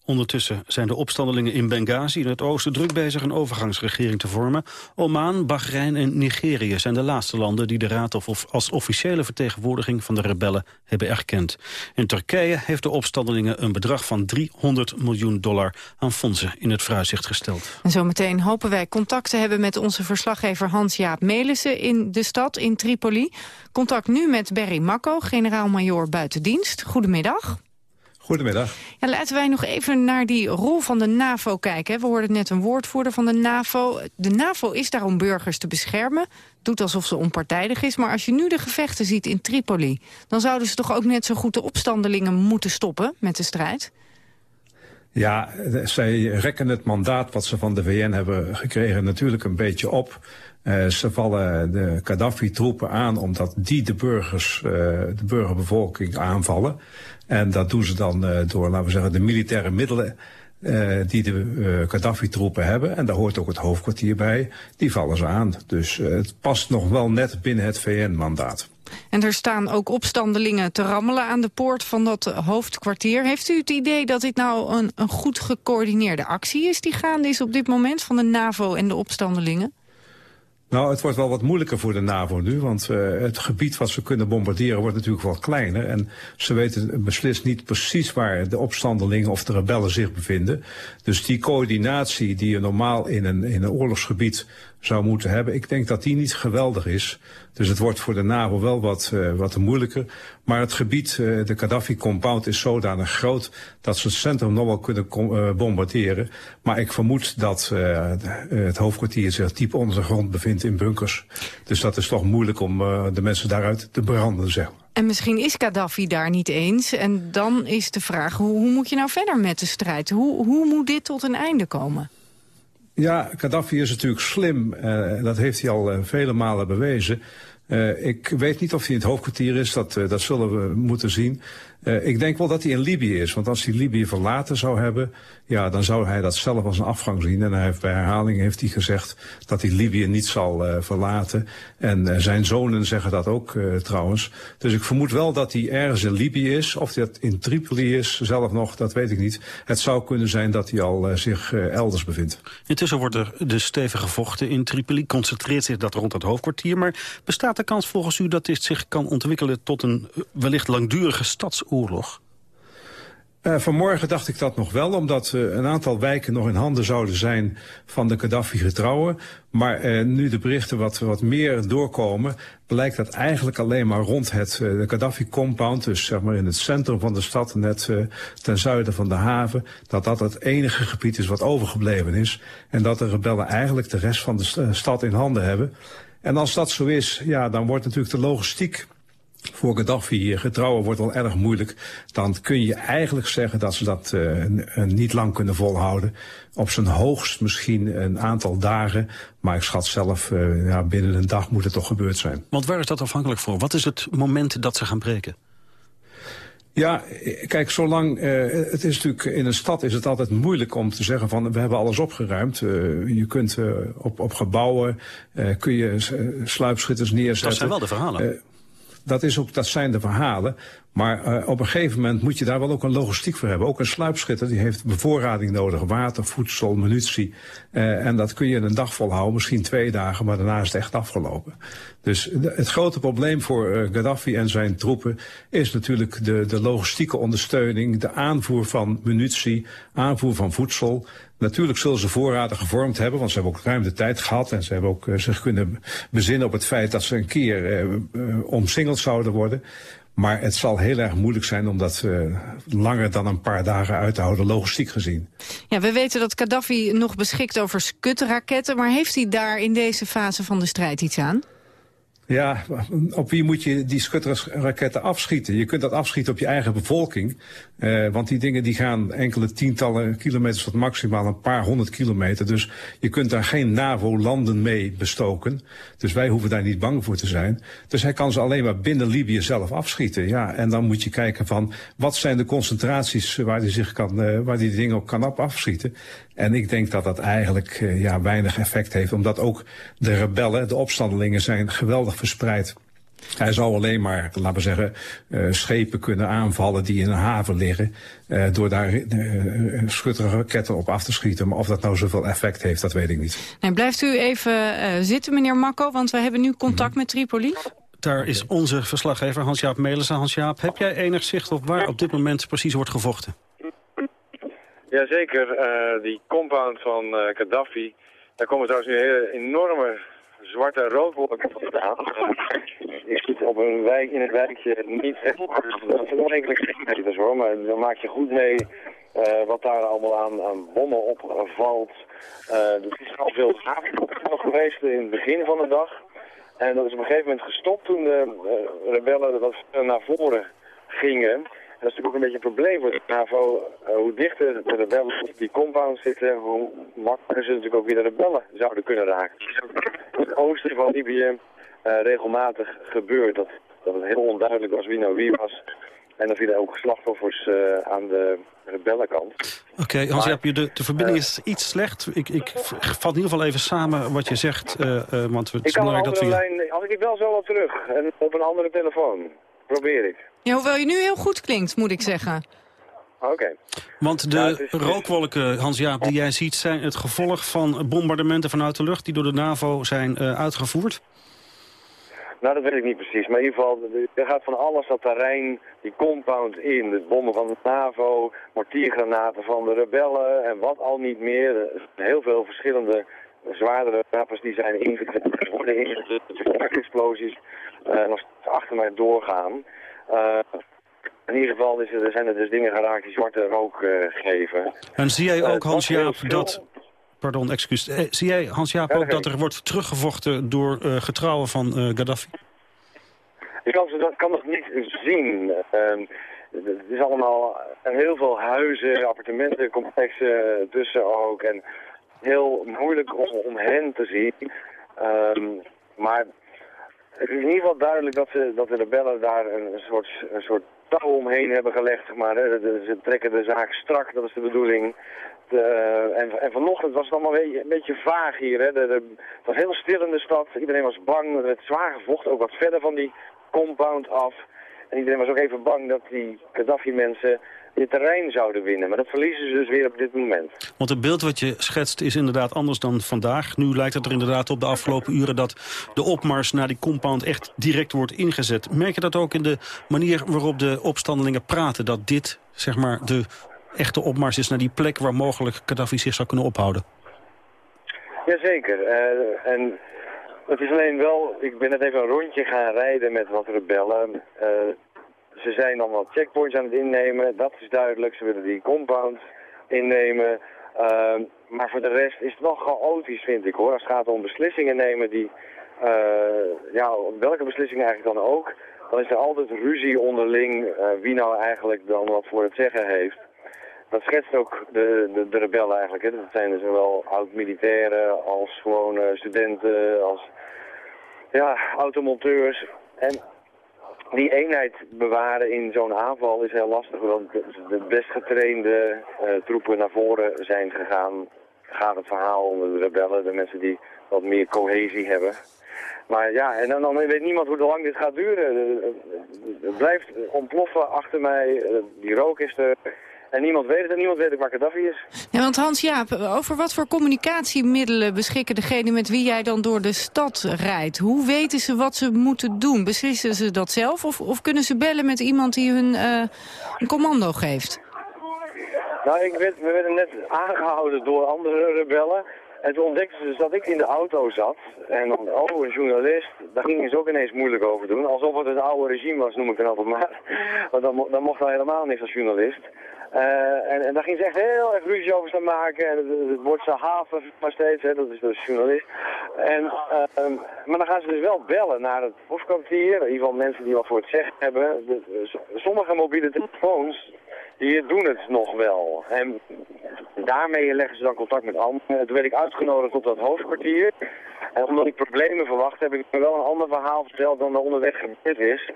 Ondertussen zijn de opstandelingen in Benghazi in het oosten druk bezig een overgangsregering te vormen. Oman, Bahrein en Nigeria zijn de laatste landen die de raad als officiële vertegenwoordiging van de rebellen hebben erkend. In Turkije heeft de opstandelingen een bedrag van 300 miljoen dollar aan fondsen in het vooruitzicht gesteld. En zometeen hopen wij contact te hebben met onze verslaggever Hans-Jaap Melissen in de stad in Tripoli. Contact nu met Berry Makko, generaal-majoor buitendienst. Goedemiddag. Goedemiddag. Ja, laten wij nog even naar die rol van de NAVO kijken. We hoorden net een woordvoerder van de NAVO. De NAVO is daar om burgers te beschermen. Doet alsof ze onpartijdig is. Maar als je nu de gevechten ziet in Tripoli... dan zouden ze toch ook net zo goed de opstandelingen moeten stoppen met de strijd? Ja, zij rekken het mandaat wat ze van de VN hebben gekregen natuurlijk een beetje op. Uh, ze vallen de Gaddafi-troepen aan omdat die de burgers, uh, de burgerbevolking aanvallen. En dat doen ze dan uh, door, laten we zeggen, de militaire middelen die de Gaddafi-troepen hebben. En daar hoort ook het hoofdkwartier bij. Die vallen ze aan. Dus het past nog wel net binnen het VN-mandaat. En er staan ook opstandelingen te rammelen aan de poort van dat hoofdkwartier. Heeft u het idee dat dit nou een, een goed gecoördineerde actie is die gaande is op dit moment van de NAVO en de opstandelingen? Nou, het wordt wel wat moeilijker voor de NAVO nu, want uh, het gebied wat ze kunnen bombarderen wordt natuurlijk wel kleiner. En ze weten beslist niet precies waar de opstandelingen of de rebellen zich bevinden. Dus die coördinatie die je normaal in een, in een oorlogsgebied zou moeten hebben. Ik denk dat die niet geweldig is. Dus het wordt voor de NAVO wel wat, uh, wat moeilijker. Maar het gebied, uh, de Gaddafi-compound, is zodanig groot... dat ze het centrum nog wel kunnen uh, bombarderen. Maar ik vermoed dat het hoofdkwartier zich diep onder de grond bevindt in bunkers. Dus dat is toch moeilijk om de mensen daaruit te branden, zeg maar. En misschien is Gaddafi daar niet eens. En dan is de vraag, hoe, hoe moet je nou verder met de strijd? Hoe, hoe moet dit tot een einde komen? Ja, Gaddafi is natuurlijk slim. Uh, dat heeft hij al uh, vele malen bewezen. Uh, ik weet niet of hij in het hoofdkwartier is, dat, dat zullen we moeten zien. Ik denk wel dat hij in Libië is, want als hij Libië verlaten zou hebben, ja, dan zou hij dat zelf als een afgang zien. En hij heeft, bij herhaling heeft hij gezegd dat hij Libië niet zal uh, verlaten. En uh, zijn zonen zeggen dat ook trouwens. Dus ik vermoed wel dat hij ergens in Libië is. Of dat in Tripoli is, zelf nog, dat weet ik niet. Het zou kunnen zijn dat hij al zich elders bevindt. Intussen wordt er de stevige gevochten in Tripoli. Concentreert zich dat rond het hoofdkwartier. Maar bestaat de kans volgens u dat dit zich kan ontwikkelen tot een wellicht langdurige stadsoorlog? Uh, vanmorgen dacht ik dat nog wel, omdat uh, een aantal wijken nog in handen zouden zijn van de Gaddafi-getrouwen. Maar uh, nu de berichten wat, wat meer doorkomen, blijkt dat eigenlijk alleen maar rond het de Gaddafi-compound, dus zeg maar in het centrum van de stad, net ten zuiden van de haven, dat dat het enige gebied is wat overgebleven is. En dat de rebellen eigenlijk de rest van de stad in handen hebben. En als dat zo is, ja, dan wordt natuurlijk de logistiek voor Gaddafi getrouwen wordt wel erg moeilijk. Dan kun je eigenlijk zeggen dat ze dat uh, niet lang kunnen volhouden. Op zijn hoogst misschien een aantal dagen. Maar ik schat zelf, uh, ja, binnen een dag moet het toch gebeurd zijn. Want waar is dat afhankelijk voor? Wat is het moment dat ze gaan breken? Ja, eh, kijk, zolang uh, het is natuurlijk in een stad is het altijd moeilijk om te zeggen van we hebben alles opgeruimd. Uh, je kunt uh, op, op gebouwen kun je sluipschutters neerzetten. Dat zijn wel de verhalen. Dat, is ook, dat zijn de verhalen. Maar uh, op een gegeven moment moet je daar wel ook een logistiek voor hebben. Ook een sluipschutter die heeft bevoorrading nodig. Water, voedsel, munitie. Uh, en dat kun je een dag volhouden, misschien twee dagen, maar daarna is het echt afgelopen. Dus het grote probleem voor uh, Gaddafi en zijn troepen is natuurlijk de, de logistieke ondersteuning, de aanvoer van munitie, aanvoer van voedsel. Natuurlijk zullen ze voorraden gevormd hebben, want ze hebben ook ruim de tijd gehad. En ze hebben ook zich kunnen bezinnen op het feit dat ze een keer omsingeld zouden worden. Maar het zal heel erg moeilijk zijn om dat langer dan een paar dagen uit te houden, logistiek gezien. Ja, we weten dat Gaddafi nog beschikt over skutraketten, maar heeft hij daar in deze fase van de strijd iets aan? Ja, op wie moet je die schuttersraketten afschieten? Je kunt dat afschieten op je eigen bevolking. Uh, want die dingen die gaan enkele tientallen kilometers tot maximaal een paar honderd kilometer. Dus je kunt daar geen NAVO-landen mee bestoken. Dus wij hoeven daar niet bang voor te zijn. Dus hij kan ze alleen maar binnen Libië zelf afschieten. Ja, en dan moet je kijken van wat zijn de concentraties waar hij zich kan, uh, waar die dingen ook kan op afschieten. En ik denk dat dat eigenlijk uh, ja, weinig effect heeft. Omdat ook de rebellen, de opstandelingen zijn geweldig verspreid. Hij zou alleen maar, laten we zeggen, uh, schepen kunnen aanvallen die in een haven liggen. Uh, door daar uh, schutterraketten op af te schieten. Maar of dat nou zoveel effect heeft, dat weet ik niet. Nee, blijft u even zitten, meneer Makko, want we hebben nu contact mm. met Tripoli. Daar is onze verslaggever Hans-Jaap Melissen. Hans-Jaap, heb jij enig zicht op waar op dit moment precies wordt gevochten? Jazeker, die compound van Gaddafi. Daar komen trouwens nu hele enorme zwarte roodwolken staan. Ik zit op een wijk in het wijkje niet echt enkele kilometers hoor, maar dan maak je goed mee uh, wat daar allemaal aan, aan bommen opvalt. Uh, er is al veel nog geweest in het begin van de dag. En dat is op een gegeven moment gestopt toen de uh, rebellen wat naar voren gingen dat is natuurlijk ook een beetje een probleem voor de NAVO. Uh, hoe dichter de rebellen op die compound zitten, hoe makkelijker ze natuurlijk ook weer de rebellen zouden kunnen raken. In het oosten van Libië uh, regelmatig gebeurt. Dat, dat het heel onduidelijk was wie nou wie was. En dan vielen ook slachtoffers uh, aan de rebellenkant. Oké, okay, Hans, maar, de, de verbinding is iets slecht. Ik, ik vat in ieder geval even samen wat je zegt. Uh, uh, want het ik kan een andere lijn, als ik wel zo wat terug. En op een andere telefoon. Probeer ik. Ja, hoewel je nu heel goed klinkt, moet ik zeggen. Oké. Want de ja, is... rookwolken, Hans-Jaap, die jij ziet... zijn het gevolg van bombardementen vanuit de lucht... die door de NAVO zijn uh, uitgevoerd? Nou, dat weet ik niet precies. Maar in ieder geval, er gaat van alles dat terrein, die compound in. De bommen van de NAVO, mortiergranaten van de rebellen en wat al niet meer. Er heel veel verschillende zwaardere wapens die zijn ingezet worden ingezet. explosies uh, nog achter mij doorgaan. Uh, in ieder geval is er, zijn er dus dingen geraakt die zwarte rook uh, geven. En zie jij ook, Hans-Jaap, dat... Pardon, excuus. Eh, zie jij, Hans-Jaap, ja, ook dat er wordt teruggevochten door getrouwen van Gaddafi? Ik kan ze dat kan nog niet zien. Uh, het is allemaal heel veel huizen, appartementencomplexen tussen ook. En heel moeilijk om, om hen te zien. Um, maar het is in ieder geval duidelijk dat, ze, dat de rebellen daar een soort, een soort touw omheen hebben gelegd. Maar hè, ze trekken de zaak strak, dat is de bedoeling. De, en, en, vanochtend was het allemaal een beetje, vaag hier. Hè. Het was heel stil in de stad. Iedereen was bang. Er werd zwaar gevochten, ook wat verder van die compound af. En iedereen was ook even bang dat die Gaddafi-mensen dit terrein zouden winnen. Maar dat verliezen ze dus weer op dit moment. Want het beeld wat je schetst is inderdaad anders dan vandaag. Nu lijkt het er inderdaad op de afgelopen uren dat de opmars naar die compound echt direct wordt ingezet. Merk je dat ook in de manier waarop de opstandelingen praten? Dat dit, zeg maar, de echte opmars is naar die plek waar mogelijk Gaddafi zich zou kunnen ophouden? Jazeker. Uh, en het is alleen wel, ik ben net even een rondje gaan rijden met wat rebellen. Uh, ze zijn dan wat checkpoints aan het innemen, dat is duidelijk. Ze willen die compound innemen. Uh, maar voor de rest is het wel chaotisch, vind ik hoor. Als het gaat om beslissingen nemen die, uh, ja, welke beslissingen eigenlijk dan ook, dan is er altijd ruzie onderling uh, wie nou eigenlijk dan wat voor het zeggen heeft. Dat schetst ook de, de, de rebellen eigenlijk. Hè. Dat zijn dus zowel oud-militairen als gewoon studenten, als ja, automonteurs. En die eenheid bewaren in zo'n aanval is heel lastig. Want de best getrainde uh, troepen naar voren zijn gegaan. Gaat het verhaal onder de rebellen, de mensen die wat meer cohesie hebben. Maar ja, en dan, dan weet niemand hoe lang dit gaat duren. Het blijft ontploffen achter mij. Die rook is er. En niemand weet het en niemand weet waar Gaddafi is. Ja, want Hans-Jaap, over wat voor communicatiemiddelen beschikken degenen met wie jij dan door de stad rijdt? Hoe weten ze wat ze moeten doen? Beslissen ze dat zelf of, of kunnen ze bellen met iemand die hun uh, een commando geeft? Nou, ik werd, we werden net aangehouden door andere rebellen. En toen ontdekten ze dus dat ik in de auto zat. En dan, oh, een journalist, daar gingen ze ook ineens moeilijk over doen. Alsof het een oude regime was, noem ik het altijd maar. Want dan, dan mocht hij helemaal niks als journalist. Uh, en, en, daar ging ze echt heel erg ruzie over staan maken. En het, wordt haven maar steeds, hè, dat is de journalist. En, uh, maar dan gaan ze dus wel bellen naar het hoofdkwartier. In ieder geval mensen die wat voor het zeggen hebben. De, sommige mobiele telefoons die doen het nog wel. En daarmee leggen ze dan contact met anderen. Toen werd ik uitgenodigd op dat hoofdkwartier. En omdat ik problemen verwacht, heb ik me wel een ander verhaal verteld dan er onderweg gebeurd is.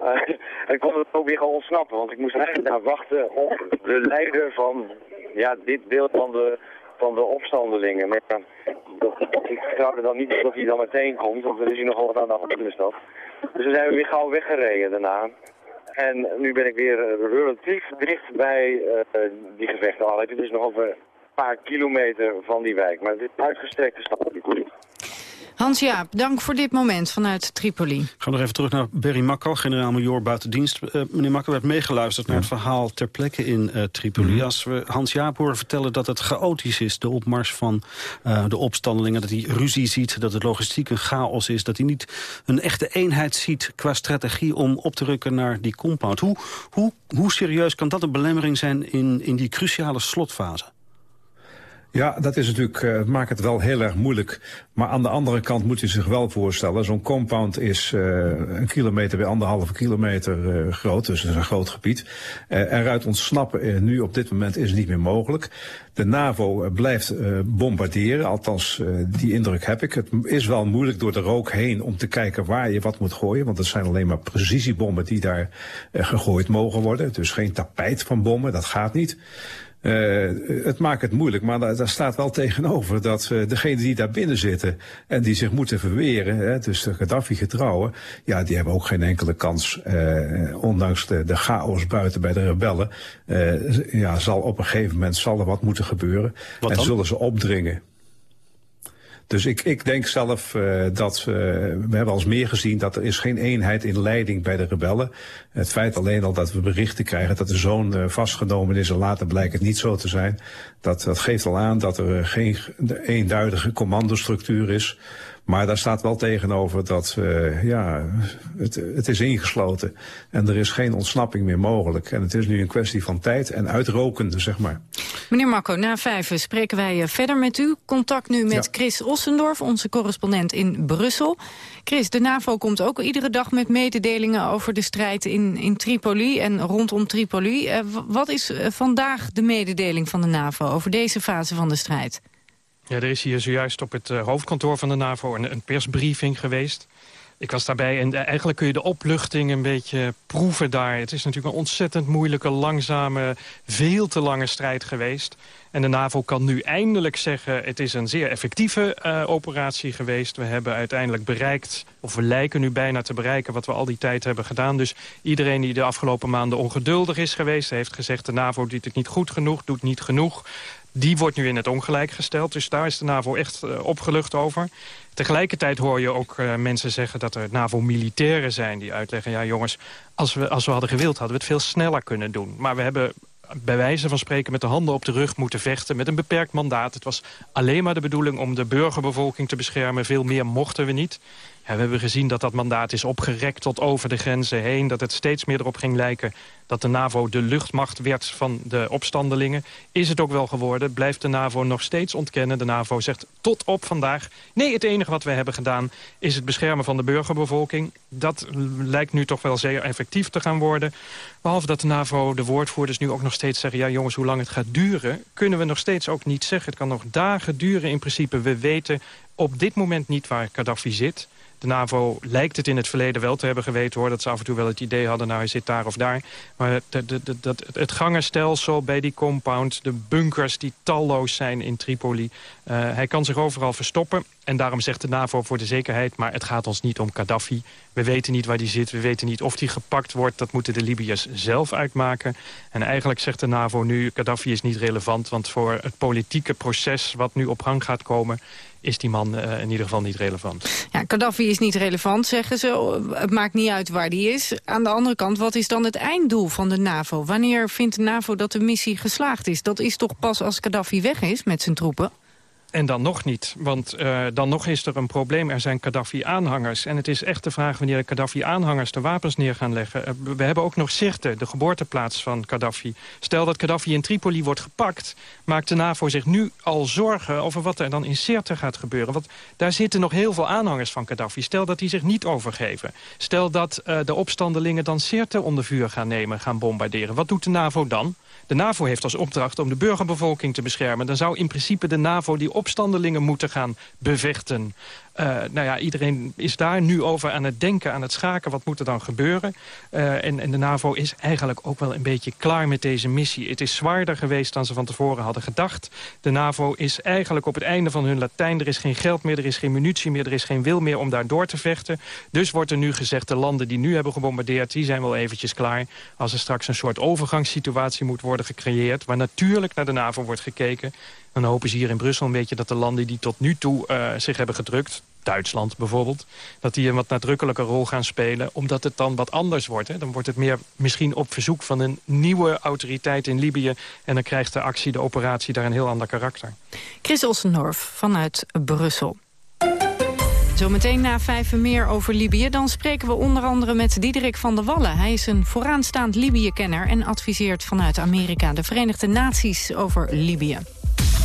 Uh, ik kon het ook weer gewoon ontsnappen, want ik moest eigenlijk daar wachten op de leider van ja, dit deel van de, van de opstandelingen. Maar ik vertrouwde dan niet dat hij dan meteen komt, want er is hier nogal wat aan de hand in stad. Dus dan zijn we weer gauw weggereden daarna. En nu ben ik weer eh, relatief dicht bij uh, die gevechten. Heb je dus nog over een paar kilometer van die wijk. Maar het is een uitgestrekte stad. Hans-Jaap, dank voor dit moment vanuit Tripoli. Ik ga nog even terug naar Berry Makko, generaal-major buitendienst. Uh, meneer Makko werd meegeluisterd naar het verhaal ter plekke in uh, Tripoli. Mhm. Als we Hans-Jaap horen vertellen dat het chaotisch is, de opmars van uh, de opstandelingen... dat hij ruzie ziet, dat het logistiek een chaos is... dat hij niet een echte eenheid ziet qua strategie om op te rukken naar die compound. Hoe, hoe, hoe serieus kan dat een belemmering zijn in, in die cruciale slotfase? Ja, dat is natuurlijk, uh, maakt het wel heel erg moeilijk. Maar aan de andere kant moet je zich wel voorstellen, zo'n compound is uh, een kilometer bij anderhalve kilometer uh, groot, dus het is een groot gebied. eruit ontsnappen nu op dit moment is niet meer mogelijk. De NAVO blijft bombarderen, althans die indruk heb ik. Het is wel moeilijk door de rook heen om te kijken waar je wat moet gooien, want het zijn alleen maar precisiebommen die daar gegooid mogen worden. Dus geen tapijt van bommen, dat gaat niet. Uh, het maakt het moeilijk, maar daar, daar staat wel tegenover dat uh, degenen die daar binnen zitten en die zich moeten verweren, hè, dus de Gaddafi-getrouwen, ja, die hebben ook geen enkele kans, uh, ondanks de, de chaos buiten bij de rebellen, ja, zal op een gegeven moment zal er wat moeten gebeuren en zullen ze opdringen. Dus ik, ik denk zelf uh, dat, uh, we hebben al eens meer gezien dat er is geen eenheid in leiding bij de rebellen. Het feit alleen al dat we berichten krijgen dat de zoon uh, vastgenomen is en later blijkt het niet zo te zijn. Dat, dat geeft al aan dat er geen eenduidige commandostructuur is. Maar daar staat wel tegenover dat uh, ja, het, het is ingesloten. En er is geen ontsnapping meer mogelijk. En het is nu een kwestie van tijd en uitroken, zeg maar. Meneer Marco, na vijf spreken wij verder met u. Contact nu met ja. Chris Ossendorf, onze correspondent in Brussel. Chris, de NAVO komt ook iedere dag met mededelingen over de strijd in, in Tripoli en rondom Tripoli. Uh, wat is vandaag de mededeling van de NAVO over deze fase van de strijd? Ja, er is hier zojuist op het uh, hoofdkantoor van de NAVO een, een, persbriefing geweest. Ik was daarbij en eigenlijk kun je de opluchting een beetje proeven daar. Het is natuurlijk een ontzettend moeilijke, langzame, veel te lange strijd geweest. En de NAVO kan nu eindelijk zeggen... het is een zeer effectieve uh, operatie geweest. We hebben uiteindelijk bereikt, of we lijken nu bijna te bereiken... wat we al die tijd hebben gedaan. Dus iedereen die de afgelopen maanden ongeduldig is geweest... heeft gezegd de NAVO doet het niet goed genoeg, doet niet genoeg die wordt nu in het ongelijk gesteld. Dus daar is de NAVO echt uh, opgelucht over. Tegelijkertijd hoor je ook uh, mensen zeggen dat er NAVO-militairen zijn... die uitleggen, ja jongens, als we, als we hadden gewild... hadden we het veel sneller kunnen doen. Maar we hebben bij wijze van spreken met de handen op de rug moeten vechten... met een beperkt mandaat. Het was alleen maar de bedoeling om de burgerbevolking te beschermen. Veel meer mochten we niet. Ja, we hebben gezien dat dat mandaat is opgerekt tot over de grenzen heen. Dat het steeds meer erop ging lijken dat de NAVO de luchtmacht werd van de opstandelingen. Is het ook wel geworden, blijft de NAVO nog steeds ontkennen. De NAVO zegt tot op vandaag... nee, het enige wat we hebben gedaan is het beschermen van de burgerbevolking. Dat lijkt nu toch wel zeer effectief te gaan worden. Behalve dat de NAVO, de woordvoerders, nu ook nog steeds zeggen... ja jongens, hoe lang het gaat duren, kunnen we nog steeds ook niet zeggen. Het kan nog dagen duren in principe. We weten op dit moment niet waar Gaddafi zit... De NAVO lijkt het in het verleden wel te hebben geweten... hoor, dat ze af en toe wel het idee hadden, nou hij zit daar of daar. Maar het gangenstelsel bij die compound... de bunkers die talloos zijn in Tripoli... Uh, hij kan zich overal verstoppen. En daarom zegt de NAVO voor de zekerheid... maar het gaat ons niet om Gaddafi. We weten niet waar die zit. We weten niet of die gepakt wordt. Dat moeten de Libiërs zelf uitmaken. En eigenlijk zegt de NAVO nu... Gaddafi is niet relevant, want voor het politieke proces... wat nu op gang gaat komen is die man uh, in ieder geval niet relevant. Ja, Gaddafi is niet relevant, zeggen ze. Het maakt niet uit waar die is. Aan de andere kant, wat is dan het einddoel van de NAVO? Wanneer vindt de NAVO dat de missie geslaagd is? Dat is toch pas als Gaddafi weg is met zijn troepen? En dan nog niet, want uh, dan nog is er een probleem. Er zijn Gaddafi-aanhangers. En het is echt de vraag wanneer de Gaddafi-aanhangers de wapens neer gaan leggen. Uh, we hebben ook nog Sirte, de geboorteplaats van Gaddafi. Stel dat Gaddafi in Tripoli wordt gepakt... maakt de NAVO zich nu al zorgen over wat er dan in Sirte gaat gebeuren. Want daar zitten nog heel veel aanhangers van Gaddafi. Stel dat die zich niet overgeven. Stel dat uh, de opstandelingen dan Sirte onder vuur gaan nemen, gaan bombarderen. Wat doet de NAVO dan? De NAVO heeft als opdracht om de burgerbevolking te beschermen. Dan zou in principe de NAVO die opstandelingen moeten gaan bevechten. Uh, nou ja, iedereen is daar nu over aan het denken, aan het schaken. Wat moet er dan gebeuren? Uh, en, en, de NAVO is eigenlijk ook wel een beetje klaar met deze missie. Het is zwaarder geweest dan ze van tevoren hadden gedacht. De NAVO is eigenlijk op het einde van hun Latijn. Er is geen geld meer, er is geen munitie meer, er is geen wil meer om daar door te vechten. Dus wordt er nu gezegd, de landen die nu hebben gebombardeerd... die zijn wel eventjes klaar. Als er straks een soort overgangssituatie moet worden gecreëerd... waar natuurlijk naar de NAVO wordt gekeken dan hopen ze hier in Brussel een beetje dat de landen die tot nu toe uh, zich hebben gedrukt... Duitsland bijvoorbeeld, dat die een wat nadrukkelijke rol gaan spelen... omdat het dan wat anders wordt. Hè. Dan wordt het meer misschien op verzoek van een nieuwe autoriteit in Libië... en dan krijgt de actie, de operatie daar een heel ander karakter. Chris Olsenhorf vanuit Brussel. Zometeen na vijf meer over Libië. Dan spreken we onder andere met Diederik van der Wallen. Hij is een vooraanstaand Libië-kenner en adviseert vanuit Amerika... de Verenigde Naties over Libië.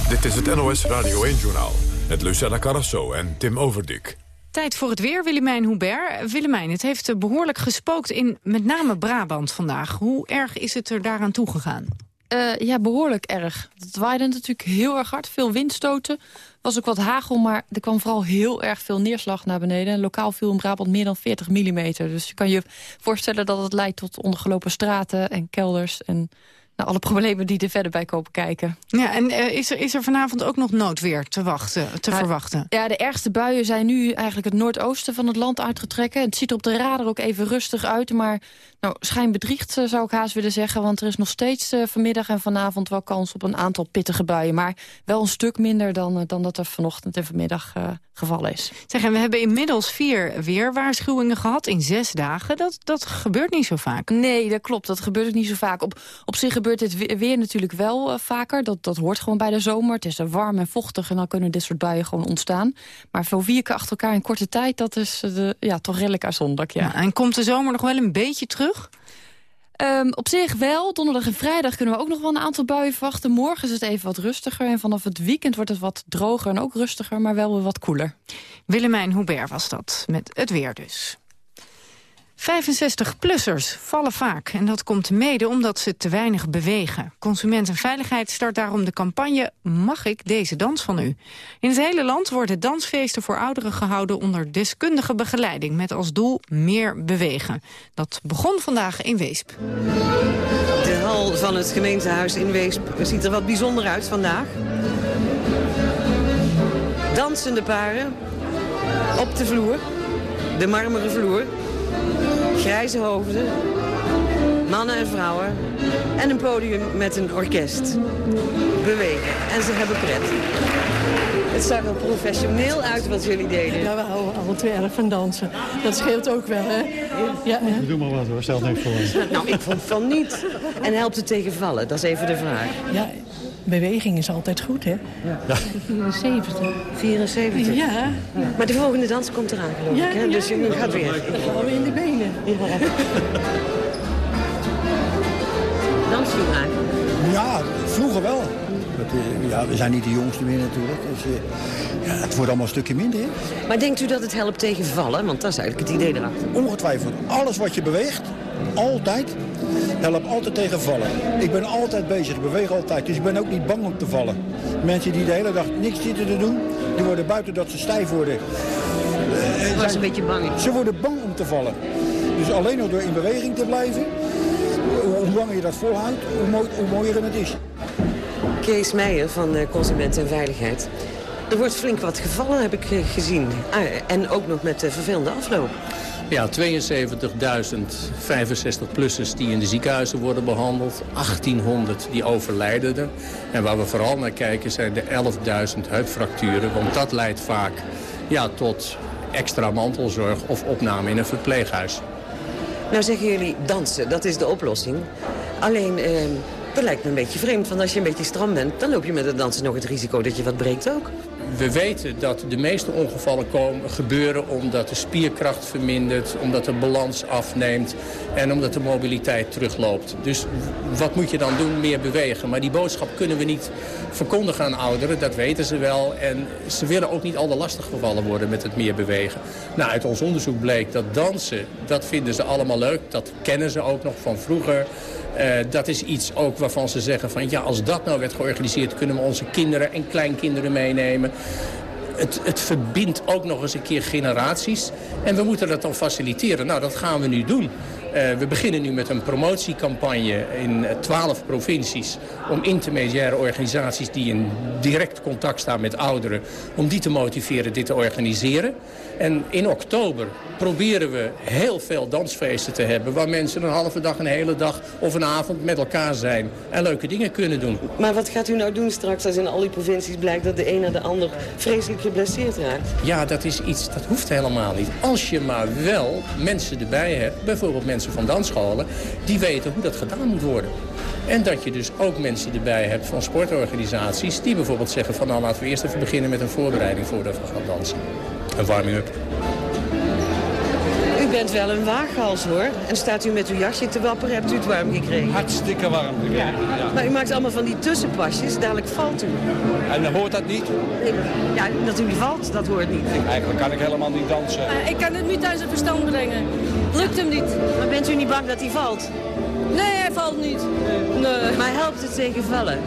Dit is het NOS Radio 1-journaal met Lucella Carrasso en Tim Overdik. Tijd voor het weer, Willemijn Hubert. Willemijn, het heeft behoorlijk gespookt in met name Brabant vandaag. Hoe erg is het er daaraan toegegaan? Uh, ja, behoorlijk erg. Het waaide natuurlijk heel erg hard, veel windstoten. was ook wat hagel, maar er kwam vooral heel erg veel neerslag naar beneden. Lokaal viel in Brabant meer dan 40 mm. Dus je kan je voorstellen dat het leidt tot ondergelopen straten en kelders... en nou, alle problemen die er verder bij komen kijken. Ja, en uh, is, er, is er vanavond ook nog noodweer te, wachten, te ja, verwachten? Ja, de ergste buien zijn nu eigenlijk het noordoosten van het land uitgetrekken. Het ziet er op de radar ook even rustig uit, maar nou, schijnbedriegt zou ik haast willen zeggen. Want er is nog steeds uh, vanmiddag en vanavond wel kans op een aantal pittige buien. Maar wel een stuk minder dan, uh, dan dat er vanochtend en vanmiddag gevallen is. Zeg, en we hebben inmiddels vier weerwaarschuwingen gehad in zes dagen. Dat, dat gebeurt niet zo vaak. Nee, dat klopt. Dat gebeurt ook niet zo vaak. Op, op zich gebeurt dit weer natuurlijk wel uh, vaker. Dat, dat hoort gewoon bij de zomer. Het is er warm en vochtig en dan kunnen dit soort buien gewoon ontstaan. Maar voor vier keer achter elkaar in korte tijd, dat is uh, ja, toch redelijk uitzonderlijk. Ja. ja. en komt de zomer nog wel een beetje terug? Um, op zich wel. Donderdag en vrijdag kunnen we ook nog wel een aantal buien verwachten. Morgen is het even wat rustiger. En vanaf het weekend wordt het wat droger en ook rustiger, maar wel weer wat koeler. Willemijn Hubert was dat, met het weer dus. 65-plussers vallen vaak en dat komt mede omdat ze te weinig bewegen. Consumentenveiligheid start daarom de campagne Mag ik deze dans van u? In het hele land worden dansfeesten voor ouderen gehouden onder deskundige begeleiding met als doel meer bewegen. Dat begon vandaag in Weesp. De hal van het gemeentehuis in Weesp ziet er wat bijzonder uit vandaag. Dansende paren op de vloer, de marmeren vloer grijze hoofden, mannen en vrouwen en een podium met een orkest. Bewegen en ze hebben pret. Het zag er professioneel uit wat jullie deden. Ja, we houden alle twee erg van dansen. Dat scheelt ook wel, hè? Ja. ja. Doe maar wat hoor, stel niks voor. Nou, ik vond van niet. En helpt het tegen vallen? Dat is even de vraag. Ja, beweging is altijd goed, hè? Ja. 74. 74? Ja. Maar de volgende dans komt eraan, geloof ja, ik, hè? Ja, dus je gaat weer. Alweer in de benen. Ja. Dans je maar. Ja, vroeger wel. Ja, we zijn niet de jongste meer natuurlijk. Dus, ja, het wordt allemaal een stukje minder. Hè? Maar denkt u dat het helpt tegen vallen? Want dat is eigenlijk het idee erachter. Ongetwijfeld. Alles wat je beweegt, altijd, helpt altijd tegen vallen. Ik ben altijd bezig, ik beweeg altijd. Dus ik ben ook niet bang om te vallen. Mensen die de hele dag niks zitten te doen, die worden buiten dat ze stijf worden. Ik was een beetje bang. Ze worden bang om te vallen. Dus alleen nog door in beweging te blijven, hoe langer je dat volhoudt, hoe, mooi, hoe mooier het is. Kees Meijer van eh, Consument en Veiligheid. Er wordt flink wat gevallen, heb ik eh, gezien. Ah, en ook nog met de vervelende afloop. Ja, 72.000 65-plussers die in de ziekenhuizen worden behandeld. 1800 die overlijden er. En waar we vooral naar kijken zijn de 11.000 heupfracturen. Want dat leidt vaak ja, tot extra mantelzorg of opname in een verpleeghuis. Nou zeggen jullie dansen, dat is de oplossing. Alleen, eh, dat lijkt me een beetje vreemd. Want als je een beetje stram bent, dan loop je met het dansen nog het risico dat je wat breekt ook. We weten dat de meeste ongevallen komen, gebeuren omdat de spierkracht vermindert, omdat de balans afneemt en omdat de mobiliteit terugloopt. Dus wat moet je dan doen? Meer bewegen. Maar die boodschap kunnen we niet verkondigen aan ouderen, dat weten ze wel. En ze willen ook niet al te lastig gevallen worden met het meer bewegen. Nou, uit ons onderzoek bleek dat dansen, dat vinden ze allemaal leuk. Dat kennen ze ook nog van vroeger. Uh, dat is iets ook waarvan ze zeggen van ja, als dat nou werd georganiseerd... kunnen we onze kinderen en kleinkinderen meenemen. Het, het, verbindt ook nog eens een keer generaties. En we moeten dat dan faciliteren. Nou, dat gaan we nu doen. Uh, we beginnen nu met een promotiecampagne in twaalf provincies... om intermediaire organisaties die in direct contact staan met ouderen... om die te motiveren dit te organiseren. En in oktober proberen we heel veel dansfeesten te hebben... waar mensen een halve dag, een hele dag of een avond met elkaar zijn... en leuke dingen kunnen doen. Maar wat gaat u nou doen straks als in al die provincies blijkt... dat de een na de ander vreselijk geblesseerd raakt? Ja, dat is iets, dat hoeft helemaal niet. Als je maar wel mensen erbij hebt, bijvoorbeeld mensen van dansscholen... die weten hoe dat gedaan moet worden. En dat je dus ook mensen erbij hebt van sportorganisaties... die bijvoorbeeld zeggen van nou laten we eerst even beginnen met een voorbereiding voordat we gaan dansen. Een warming-up. U bent wel een waaghals hoor. En staat u met uw jasje te wapperen, hebt u het warm gekregen? Hartstikke warm gekregen, ja. Maar u maakt allemaal van die tussenpasjes, dadelijk valt u. En dan hoort dat niet? Ja, dat u valt, dat hoort niet. Eigenlijk kan ik helemaal niet dansen. Uh, ik kan het niet thuis zijn verstand brengen. Lukt hem niet. Maar bent u niet bang dat hij valt? Nee, hij valt niet. Nee. Maar helpt het tegen vallen?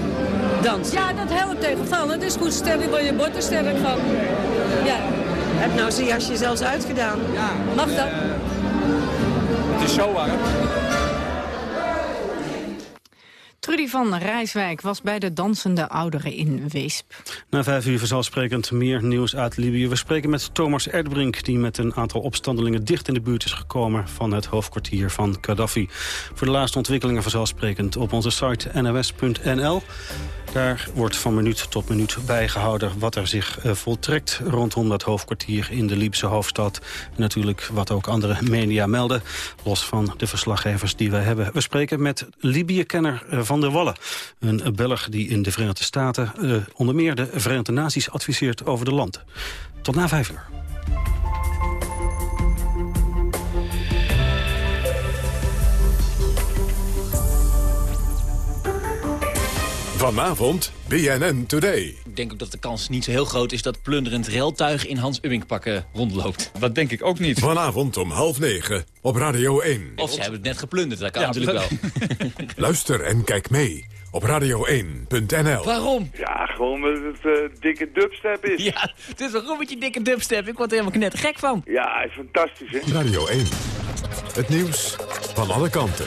Dansen? Ja, dat helpt tegen vallen. Het is goed sterk van je bord er sterk van. Ja. Heb nou zijn jasje zelfs uitgedaan? Ja. Mag dat? Uh, Trudy van Rijswijk was bij de dansende ouderen in Weesp. Na vijf uur vanzelfsprekend meer nieuws uit Libië. We spreken met Thomas Erdbrink, die met een aantal opstandelingen dicht in de buurt is gekomen van het hoofdkwartier van Gaddafi. Voor de laatste ontwikkelingen vanzelfsprekend op onze site nws.nl. Daar wordt van minuut tot minuut bijgehouden wat er zich uh, voltrekt rondom dat hoofdkwartier in de Libische hoofdstad. En natuurlijk wat ook andere media melden, los van de verslaggevers die we hebben. We spreken met Libië-kenner uh, Van Wallen, een Belg die in de Verenigde Staten uh, onder meer de Verenigde Naties adviseert over de land. Tot na vijf uur. Vanavond BNN Today. Ik denk ook dat de kans niet zo heel groot is dat plunderend reltuig in Hans Ubbing pakken rondloopt. Dat denk ik ook niet. Vanavond om half negen op Radio 1. Of ze hebben het net geplunderd, dat kan ja, natuurlijk wel. Luister en kijk mee op radio1.nl. Waarom? Ja, gewoon met het uh, dikke dubstep is. Ja, het is met je dikke dubstep. Ik word er helemaal net gek van. Ja, fantastisch hè. Radio 1. Het nieuws van alle kanten.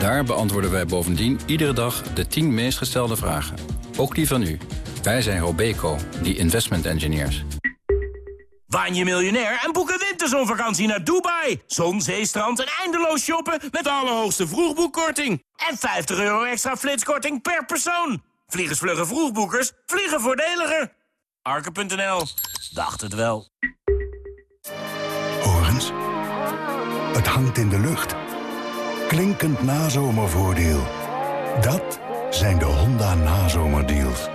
Daar beantwoorden wij bovendien iedere dag de 10 meest gestelde vragen. Ook die van u. Wij zijn Robeco, die investment engineers. Waan je miljonair en boek een winterzonvakantie naar Dubai. Zon, zee, strand en eindeloos shoppen met de allerhoogste vroegboekkorting. En 50 euro extra flitskorting per persoon. Vliegensvlugge vroegboekers vliegen voordeliger. Arke.nl. Dacht het wel. Horens. Het hangt in de lucht. Klinkend nazomervoordeel. Dat zijn de Honda nazomerdeals.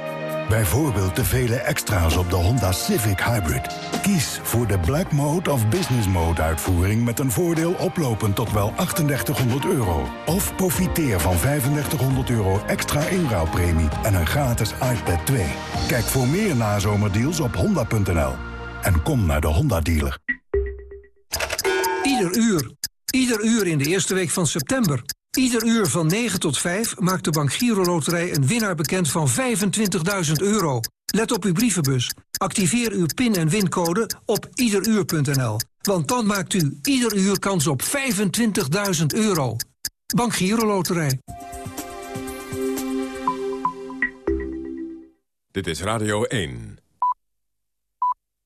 Bijvoorbeeld de vele extra's op de Honda Civic Hybrid. Kies voor de Black Mode of Business Mode uitvoering... met een voordeel oplopend tot wel 3800 euro. Of profiteer van 3500 euro extra inruilpremie... en een gratis iPad 2. Kijk voor meer nazomerdeals op honda.nl. En kom naar de Honda-dealer. Ieder uur. Ieder uur in de eerste week van september. Ieder uur van 9 tot 5 maakt de Bank Giro Loterij een winnaar bekend van 25.000 euro. Let op uw brievenbus. Activeer uw pin- en wincode op iederuur.nl. Want dan maakt u ieder uur kans op 25.000 euro. Bank Giro Loterij. Dit is Radio 1.